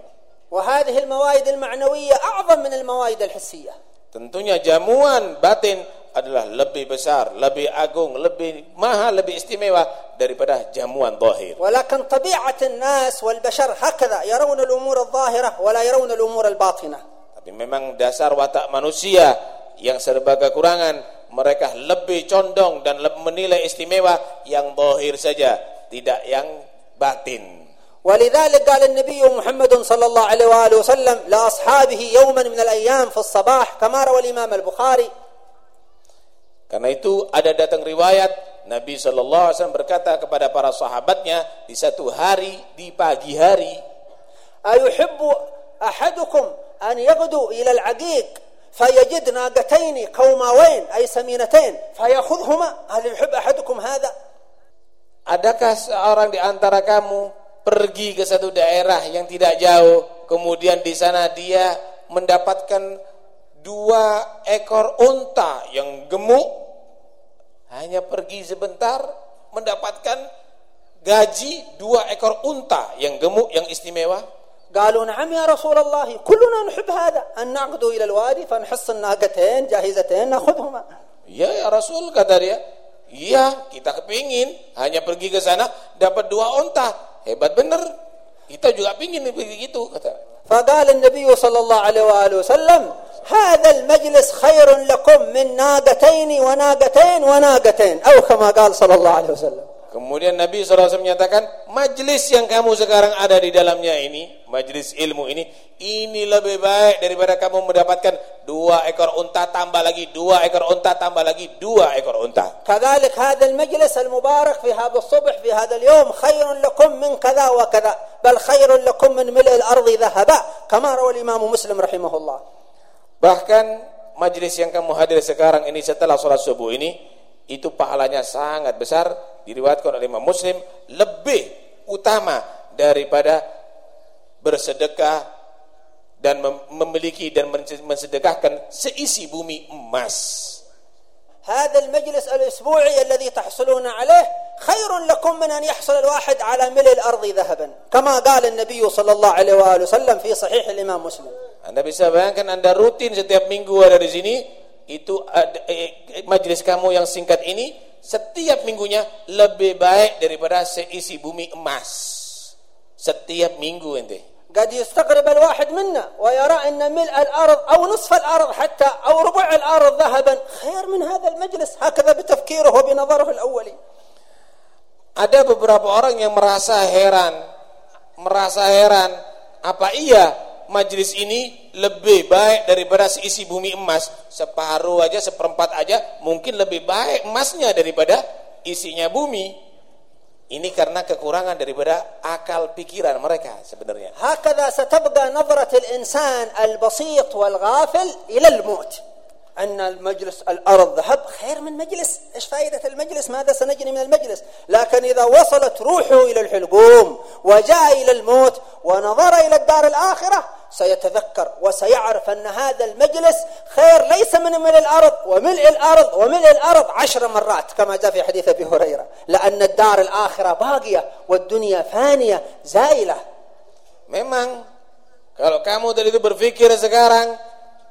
وهذه الموائد المعنوية أعظم من الموائد الحسية. Tentunya jamuan batin adalah lebih besar, lebih agung, lebih mahal, lebih istimewa daripada jamuan zahir. ولكن طبيعة الناس والبشر هكذا يرون الأمور الظاهرة ولا يرون الأمور الباطنة. Tapi memang dasar watak manusia yang serba kekurangan, mereka lebih condong dan menilai istimewa yang zahir saja, tidak yang batin. ولذلك قال النبي محمد صلى الله عليه وآله وسلم لأصحابه يوما من الأيام في الصباح كما روى الإمام البخاري Karena itu ada datang riwayat Nabi Shallallahu Alaihi Wasallam berkata kepada para sahabatnya di satu hari di pagi hari. أيحب أحدكم أن يغدو إلى العقيق فيجد ناقتين قوماوين أي سمينتين فيأخذهما هل يحب أحدكم هذا؟ Adakah seorang di antara kamu pergi ke satu daerah yang tidak jauh, kemudian di sana dia mendapatkan dua ekor unta yang gemuk, hanya pergi sebentar mendapatkan gaji dua ekor unta yang gemuk yang istimewa. قالوا نعم يا رسول الله كلنا نحب هذا أن نعقد إلى الوادي فنحص الناقتين جاهزتين نأخذهما Ya ya Rasul kata dia. Iya, kita kepingin hanya pergi ke sana dapat dua unta. Hebat benar. Kita juga pingin begitu kata. فقال النبي صلى الله عليه وآله وسلم هذا المجلس خير لكم من ناقتين وناقتين وناقتين أو كما قال صلى الله عليه وسلم Kemudian Nabi SAW menyatakan Majlis yang kamu sekarang ada di dalamnya ini Majlis ilmu ini Ini lebih baik daripada kamu mendapatkan Dua ekor unta tambah lagi Dua ekor unta tambah lagi Dua ekor unta. Kadalik hadal majlis al-mubarak Fi hadal subuh fi hadal yom Khairun lakum min kada wa kada Bal khairun lakum min mil'il ardi zahaba Kama wal imamu muslim rahimahullah. Bahkan majlis yang kamu hadir sekarang ini Setelah sholat subuh ini Itu pahalanya sangat besar diriwayatkan oleh Imam Muslim, lebih utama daripada bersedekah dan memiliki dan mensedekahkan seisi bumi emas. هذا المجلس الأسبوعي الذي تحصلون عليه خير لكم من أن يحصل الواحد على ملء الأرض ذهبا كما قال النبي صلى الله عليه وآله وسلم في صحيح الإمام مسلم Anda bisa bayangkan Anda rutin setiap minggu ada di sini itu ada, eh, majelis kamu yang singkat ini setiap minggunya lebih baik daripada seisi bumi emas. Setiap minggu ente. قد يستغرب الواحد منا ويرى أن ملء الأرض أو نصف الأرض حتى أو ربع الأرض ذهبا خير من هذا المجلس هكذا بتفكيره وبنظره الأولي Ada beberapa orang yang merasa heran, merasa heran, apa iya majlis ini lebih baik daripada isi bumi emas. Separuh aja seperempat aja mungkin lebih baik emasnya daripada isinya bumi. Ini karena kekurangan daripada akal pikiran mereka sebenarnya. Hakada satabqa nazratul insan al-basit wal ila al-maut أن المجلس الأرض ذهب. خير من مجلس. إيش فائدة المجلس؟ ماذا سنجني من المجلس؟ لكن إذا وصلت روحه إلى الحلقوم وجاء إلى الموت ونظر إلى الدار الآخرة سيتذكر وسيعرف أن هذا المجلس خير ليس من ملء الأرض وملء الأرض وملء الأرض عشر مرات كما جاء في حديث أبي هريرة. لأن الدار الآخرة باقية والدنيا فانية زائلة. Memang kalau kamu tadi itu berpikir sekarang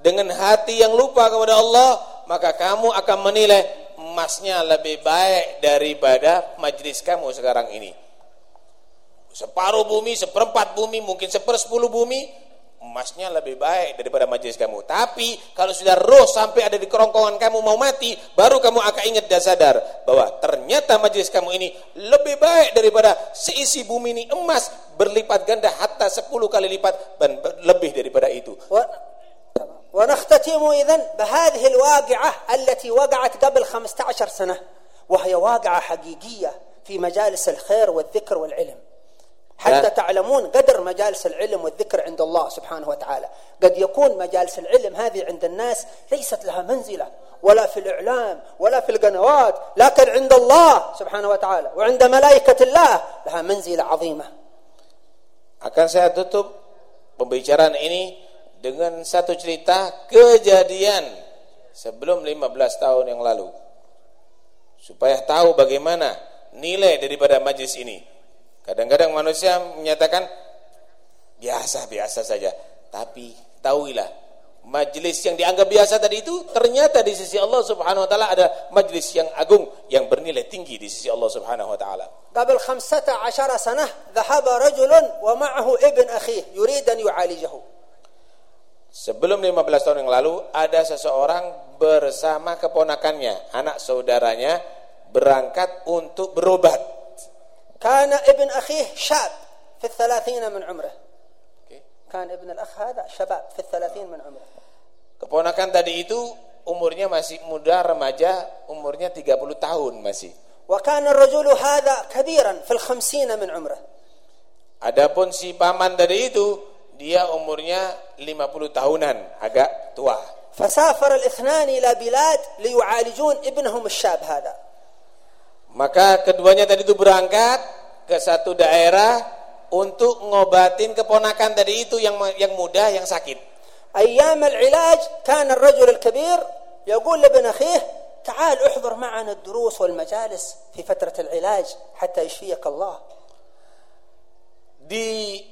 dengan hati yang lupa kepada Allah maka kamu akan menilai emasnya lebih baik daripada majlis kamu sekarang ini. Separuh bumi, seperempat bumi, mungkin sepersepuluh bumi emasnya lebih baik daripada majlis kamu. Tapi kalau sudah roh sampai ada di kerongkongan kamu mau mati baru kamu akan ingat dan sadar bahwa ternyata majlis kamu ini lebih baik daripada seisi bumi ini. Emas berlipat ganda hatta sepuluh kali lipat dan lebih daripada itu ونختتم إذن بهذه الواقعة التي وقعت قبل 15 سنة وهي واقعة حقيقية في مجالس الخير والذكر والعلم. حتى تعلمون قدر مجالس العلم والذكر عند الله سبحانه وتعالى. قد يكون مجالس العلم هذه عند الناس ليست لها منزلة ولا في الإعلام ولا في القنوات لكن عند الله سبحانه وتعالى وعند ملائكة الله لها منزلة عظيمة. Akan saya tutup pembicaraan ini dengan satu cerita kejadian sebelum 15 tahun yang lalu supaya tahu bagaimana nilai daripada majlis ini kadang-kadang manusia menyatakan biasa-biasa saja tapi tahuilah majlis yang dianggap biasa tadi itu ternyata di sisi Allah Subhanahu wa taala ada majlis yang agung yang bernilai tinggi di sisi Allah Subhanahu wa taala. Qabl 15 sanah dhahaba rajulun wa ma'ahu ibn akhihi yurid an yu'alijahu. Sebelum 15 tahun yang lalu ada seseorang bersama keponakannya, anak saudaranya berangkat untuk berobat. Kana ibn akhih syab fi 30 min umrih. Kan ibn al-akh hadha syabab fi 30 min umrih. Keponakan tadi itu umurnya masih muda remaja, umurnya 30 tahun masih. Wa kana ar-rajulu hadha kabiran fil 50 min umrih. Adapun si paman tadi itu dia umurnya 50 tahunan agak tua فسافر الاثنان إلى بلاد ليعالجون ابنهم الشاب هذا Maka keduanya tadi itu berangkat ke satu daerah untuk ngobatin keponakan tadi itu yang yang muda yang sakit. أيام العلاج كان الرجل الكبير يقول لابن أخيه تعال احضر معنا الدروس والمجالس في فترة العلاج حتى يشفيك الله. Di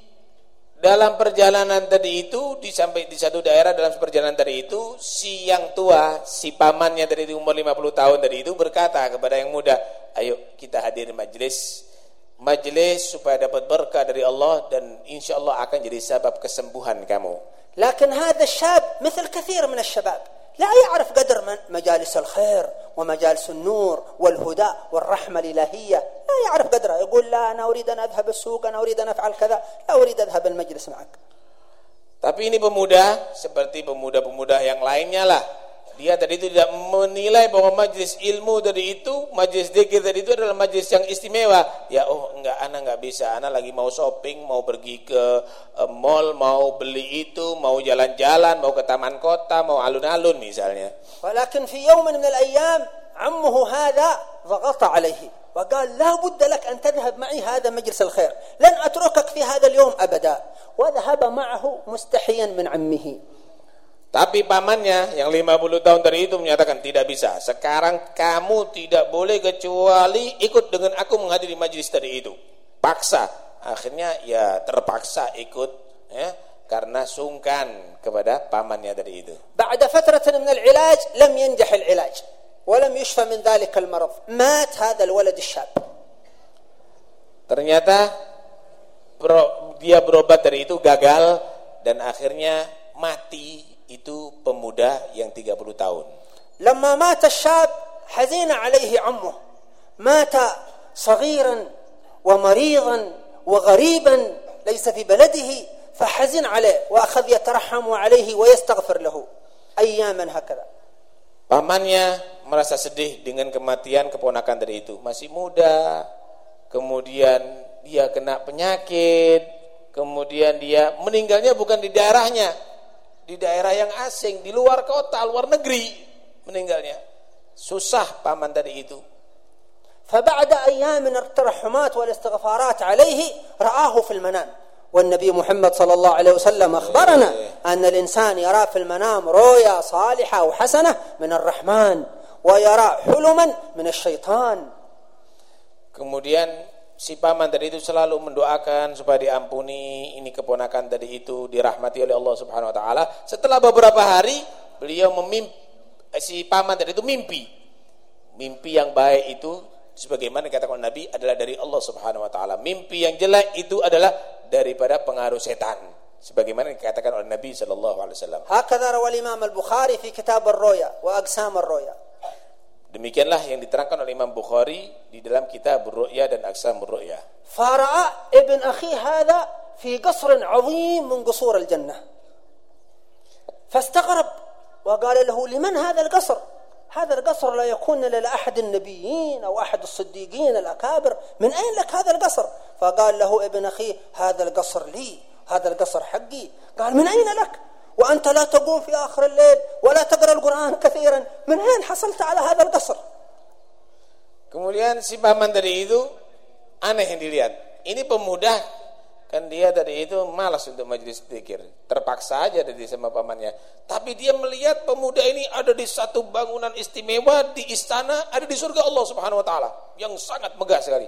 dalam perjalanan tadi itu disampai di satu daerah dalam perjalanan tadi itu si yang tua si pamannya dari umur 50 tahun tadi itu berkata kepada yang muda ayo kita hadir majelis majelis supaya dapat berkah dari Allah dan insya Allah akan jadi sebab kesembuhan kamu. Lakin hada syab misal kathir min syabab لا يعرف قدر من مجالس الخير ومجالس النور والهدى والرحمة الإلهية. لا يعرف قدرها. يقول لا أنا أريد أن أذهب السوق أنا أريد أن أفعل كذا. لا أريد أذهب المجلس معك. Tapi ini pemuda seperti pemuda-pemuda yang lainnya lah. dia tadi itu tidak menilai bahwa majlis ilmu tadi itu, majlis zikir tadi itu adalah majlis yang istimewa. Ya oh enggak, anak enggak bisa. Anak lagi mau shopping, mau pergi ke uh, mall, mau beli itu, mau jalan-jalan, mau ke taman kota, mau alun-alun misalnya. ولكن في يوم من الأيام عمه هذا ضغط عليه وقال لا بد لك أن تذهب معي هذا مجلس الخير لن أتركك في هذا اليوم أبدا وذهب معه مستحيا من عمه tapi pamannya yang 50 tahun dari itu menyatakan tidak bisa. Sekarang kamu tidak boleh kecuali ikut dengan aku menghadiri majelis tadi itu. Paksa. Akhirnya ya terpaksa ikut ya karena sungkan kepada pamannya dari itu. Ba'da fatratan min al-ilaj lam yanjah al-ilaj wa lam yushfa min dhalik al-marad. Mat hadha al-walad ash-shab. Ternyata dia berobat dari itu gagal dan akhirnya mati itu pemuda yang 30 tahun. Lama mata syab hazina alaihi ammu. Mata sagiran wa maridan wa ghariban laysa fi baladihi fahazin alaih wa akhadh yatarhamu alaihi wa yastaghfir lahu ayyaman hakada. Pamannya merasa sedih dengan kematian keponakan dari itu. Masih muda, kemudian dia kena penyakit, kemudian dia meninggalnya bukan di daerahnya, di daerah yang asing di luar kota luar negeri meninggalnya susah paman tadi itu فبعد أيام من الترحمات والاستغفارات عليه رآه في المنام والنبي محمد صلى الله عليه وسلم أخبرنا أن الإنسان يرى في المنام رؤيا صالحة وحسنة من الرحمن ويرى حلما من الشيطان kemudian si paman tadi itu selalu mendoakan supaya diampuni ini keponakan tadi itu dirahmati oleh Allah Subhanahu wa taala. Setelah beberapa hari beliau memimpi eh, si paman tadi itu mimpi. Mimpi yang baik itu sebagaimana dikatakan Nabi adalah dari Allah Subhanahu wa taala. Mimpi yang jelek itu adalah daripada pengaruh setan sebagaimana dikatakan oleh Nabi sallallahu alaihi wasallam. Hakadha rawal Imam Al-Bukhari fi Kitab Ar-Ruya wa Aqsam Ar-Ruya. Demikianlah yang diterangkan oleh Imam Bukhari di dalam kitab Ru'ya dan Aksam Ru'ya. فرأى ابن أخيه هذا في قصر عظيم من قصور الجنة فاستغرب وقال له لمن هذا القصر هذا القصر لا يكون إلا لأحد النبيين أو أحد الصديقين الأكابر من أين لك هذا القصر فقال له ابن أخيه هذا القصر لي هذا القصر حقي قال من أين لك وأنت لا تقوم في آخر الليل ولا تقرأ القرآن كثيرا من أين حصلت على هذا القصر Kemudian si paman tadi itu aneh yang dilihat. Ini pemuda kan dia tadi itu malas untuk majelis zikir. Terpaksa aja dari sama pamannya. Tapi dia melihat pemuda ini ada di satu bangunan istimewa di istana, ada di surga Allah Subhanahu wa taala yang sangat megah sekali.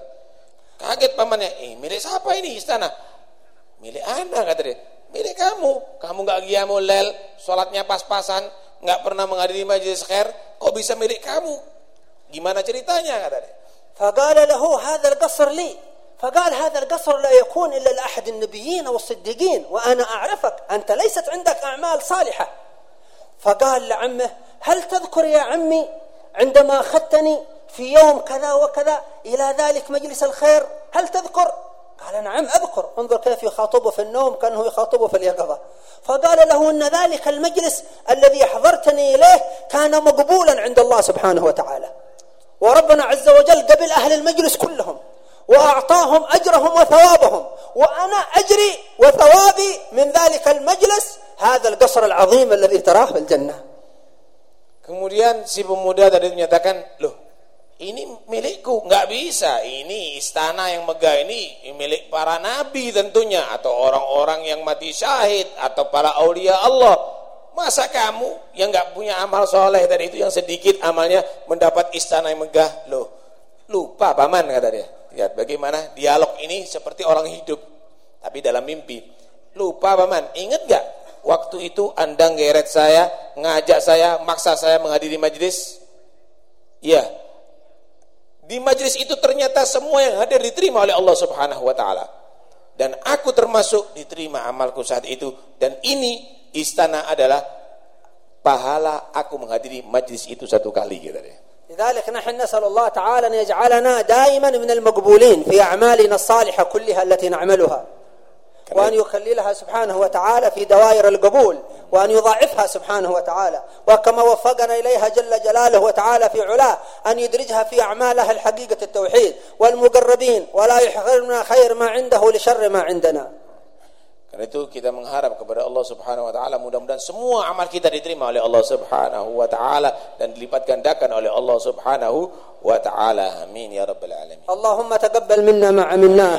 Kaget pamannya, "Eh, milik siapa ini istana?" Milik Anda kata dia. Milik kamu. Kamu enggak qiyamul lail, salatnya pas-pasan, enggak pernah menghadiri majelis khair, kok bisa milik kamu? Gimana ceritanya? Kata dia. فقال له هذا القصر لي. فقال هذا القصر لا يكون إلا لأحد النبيين والصديقين وأنا أعرفك. أنت ليست عندك أعمال صالحة. فقال لعمه هل تذكر يا عمي عندما أخذتني في يوم كذا وكذا إلى ذلك مجلس الخير؟ هل تذكر؟ قال نعم أذكر انظر كيف يخاطبه في النوم كأنه يخاطبه في اليقظة. فقال له أن ذلك المجلس الذي حضرتني إليه كان مقبولا عند الله سبحانه وتعالى. وربنا عز وجل قبل أهل المجلس كلهم وأعطاهم أجرهم وثوابهم. وأنا أجري وثوابي من ذلك المجلس هذا القصر العظيم الذي تراه في الجنة. Kemudian si pemuda tadi menyatakan, loh ini milikku, nggak bisa. Ini istana yang megah ini milik para nabi tentunya atau orang-orang yang mati syahid atau para aulia Allah. Masa kamu yang nggak punya amal soleh tadi itu yang sedikit amalnya mendapat istana yang megah, loh lupa paman kata dia. Lihat bagaimana dialog ini seperti orang hidup, tapi dalam mimpi. Lupa paman, ingat nggak waktu itu anda ngeret saya, ngajak saya, maksa saya menghadiri majlis? Iya. Di majlis itu ternyata semua yang hadir diterima oleh Allah Subhanahu wa taala. Dan aku termasuk diterima amalku saat itu dan ini istana adalah pahala aku menghadiri majlis itu satu kali gitu deh. لذلك نحن نسأل الله تعالى أن يجعلنا دائما من المقبولين في أعمالنا الصالحة كلها التي نعملها وأن يخللها سبحانه وتعالى في دوائر القبول وأن يضاعفها سبحانه وتعالى. وكما وفقنا إليها جل جلاله وتعالى في علاه أن يدرجها في أعمالها الحقيقة التوحيد. والمقربين ولا يحقرنا خير ما عنده لشر ما عندنا. Karena itu kita mengharap kepada Allah Subhanahu wa taala. Mudah-mudahan semua amal kita diterima oleh Allah Subhanahu wa taala dan dilipat gandakan oleh Allah Subhanahu wa taala. Amin ya rabbal alamin. اللهم تقبل منا ما عملناه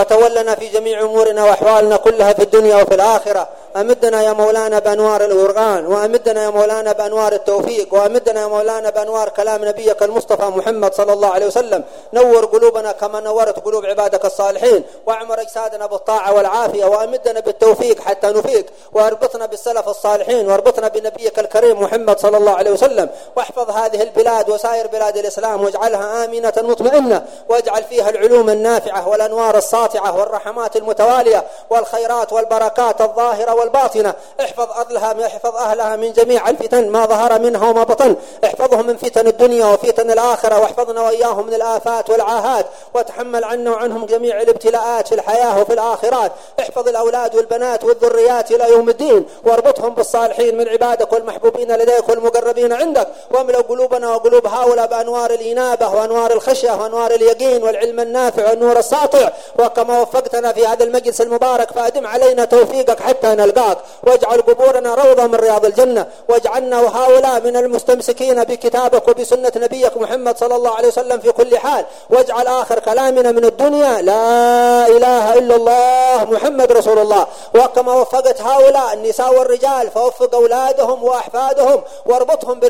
وتولنا في جميع أمورنا وأحوالنا كلها في الدنيا وفي الآخرة. أمدنا يا مولانا بأنوار القرآن وأمدنا يا مولانا بأنوار التوفيق وأمدنا يا مولانا بأنوار كلام نبيك المصطفى محمد صلى الله عليه وسلم. نور قلوبنا كما نورت قلوب عبادك الصالحين وأعمر إجسادنا بالطاعة والعافية وأمدنا بالتوفيق حتى نفيق وأربطنا بالسلف الصالحين وأربطنا بنبيك الكريم محمد صلى الله عليه وسلم. واحفظ هذه البلاد وسائر بلاد الإسلام واجعلها آمنة مطمئنة واجعل فيها العلوم النافعة والأنوار الساطعة والرحمات المتوالية والخيرات والبركات الظاهرة والباطنة. احفظ أهلها احفظ أهلها من جميع الفتن ما ظهر منها وما بطن. احفظهم من فتن الدنيا وفتن الآخرة واحفظنا وإياهم من الآفات والعاهات. وتحمل عنا وعنهم جميع الابتلاءات في الحياة وفي الآخرات. احفظ الأولاد والبنات والذريات إلى يوم الدين واربطهم بالصالحين من عبادك والمحبوبين لديك والمقربين عندك. واملأ قلوبنا وقلوب هؤلاء بأنوار الإنابة وأنوار الخشية وأنوار اليقين والعلم النافع والنور الساطع. وكما وفقتنا في هذا المجلس المبارك فأدم علينا توفيقك حتى نلقاك واجعل قبورنا روضة من رياض الجنة. واجعلنا وهؤلاء من المستمسكين بكتابك وبسنة نبيك محمد صلى الله عليه وسلم في كل حال. واجعل آخر كلامنا من الدنيا. لا إله إلا الله محمد رسول الله. وكما وفقت هؤلاء النساء والرجال فوفق أولادهم وأحفادهم. واربطهم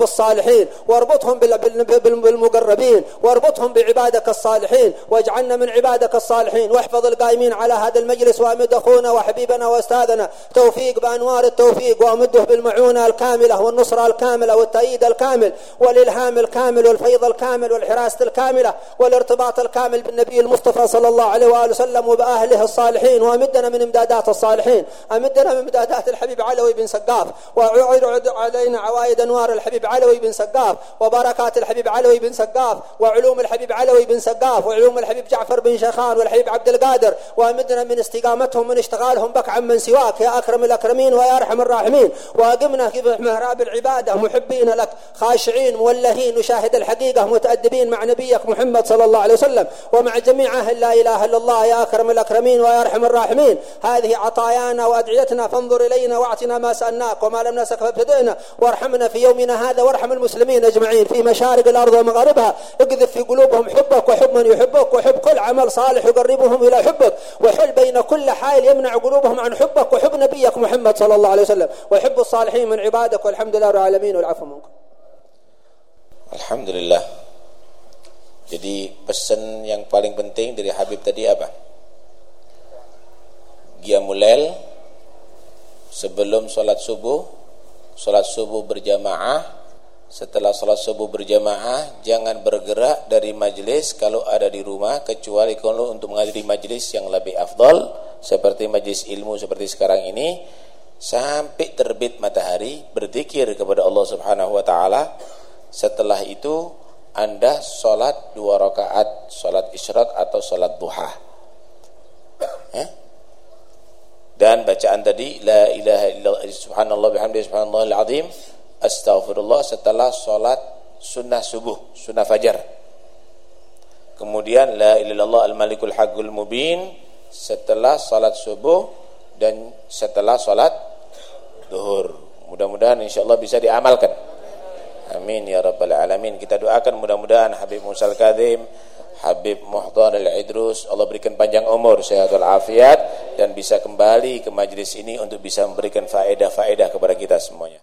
بالصالحين. واربطهم بالمقربين. واربطهم بعبادك الصالحين. واجعلنا من عبادك الصالحين. واحفظ القائمين على هذا المجلس وأمد أخونا وحبيبنا واستاذنا توفيق بأنوار التوفيق وأمده بالمعونة الكاملة والنصره الكاملة والتأييد الكامل والإلهام الكامل والفيض الكامل والحراسه الكاملة والارتباط الكامل بالنبي المصطفى صلى الله عليه وآله وسلم وبأهله الصالحين. وأمدنا من إمدادات الصالحين. أمدنا من إمدادات الحبيب علوي بن سقاف. وعد علينا عوائد أنوار الحبيب علوي بن سقاف. وبركات الحبيب علوي بن سقاف. وعلوم الحبيب علوي بن سقاف. وعلوم الحبيب جعفر بن شيخان والحبيب عبد القادر. وأمدنا من استقامتهم من اشتغالهم بك عمن سواك يا أكرم الأكرمين ويا أرحم الراحمين. واقمنا في محراب العبادة محبين لك خاشعين مولهين نشاهد الحقيقة متأدبين مع نبيك محمد صلى الله عليه وسلم ومع جميع أهل لا إله إلا الله يا أكرم الأكرمين ويا أرحم الراحمين. هذه عطايانا وأدعيتنا فانظر إلينا واعطنا ما سألناك وما لم نسك فابتدئنا وارحمنا في يومنا هذا وارحم المسلمين أجمعين في مشارق الأرض ومغاربها. اقذف في قلوبهم حبك وحب من يحبك وحب كل عمل صالح يقربهم إلى حبك وحل بين كل حائل يمنع قلوبهم عن حبك وحب نبيك محمد صلى الله عليه وسلم وحب الصالحين من عبادك والحمد لله رب العالمين والعفو منكم Alhamdulillah Jadi pesan yang paling penting dari Habib tadi apa? Qiyamulail Sebelum solat subuh Solat subuh berjamaah setelah salat subuh berjamaah jangan bergerak dari majlis kalau ada di rumah kecuali kalau untuk menghadiri majlis yang lebih afdal seperti majlis ilmu seperti sekarang ini sampai terbit matahari berzikir kepada Allah Subhanahu wa taala setelah itu anda salat dua rakaat salat isyraq atau salat duha eh? dan bacaan tadi la ilaha illallah subhanallah bihamdihi subhanallahil azim Astaghfirullah setelah sholat sunnah subuh, sunnah fajar. Kemudian la ilallah al-malikul haqqul mubin setelah sholat subuh dan setelah sholat duhur. Mudah-mudahan insyaallah bisa diamalkan. Amin ya rabbal alamin. Kita doakan mudah-mudahan Habib Musal Kadim, Habib Muhdar Al-Idrus Allah berikan panjang umur, sehat walafiat dan bisa kembali ke majlis ini untuk bisa memberikan faedah-faedah kepada kita semuanya.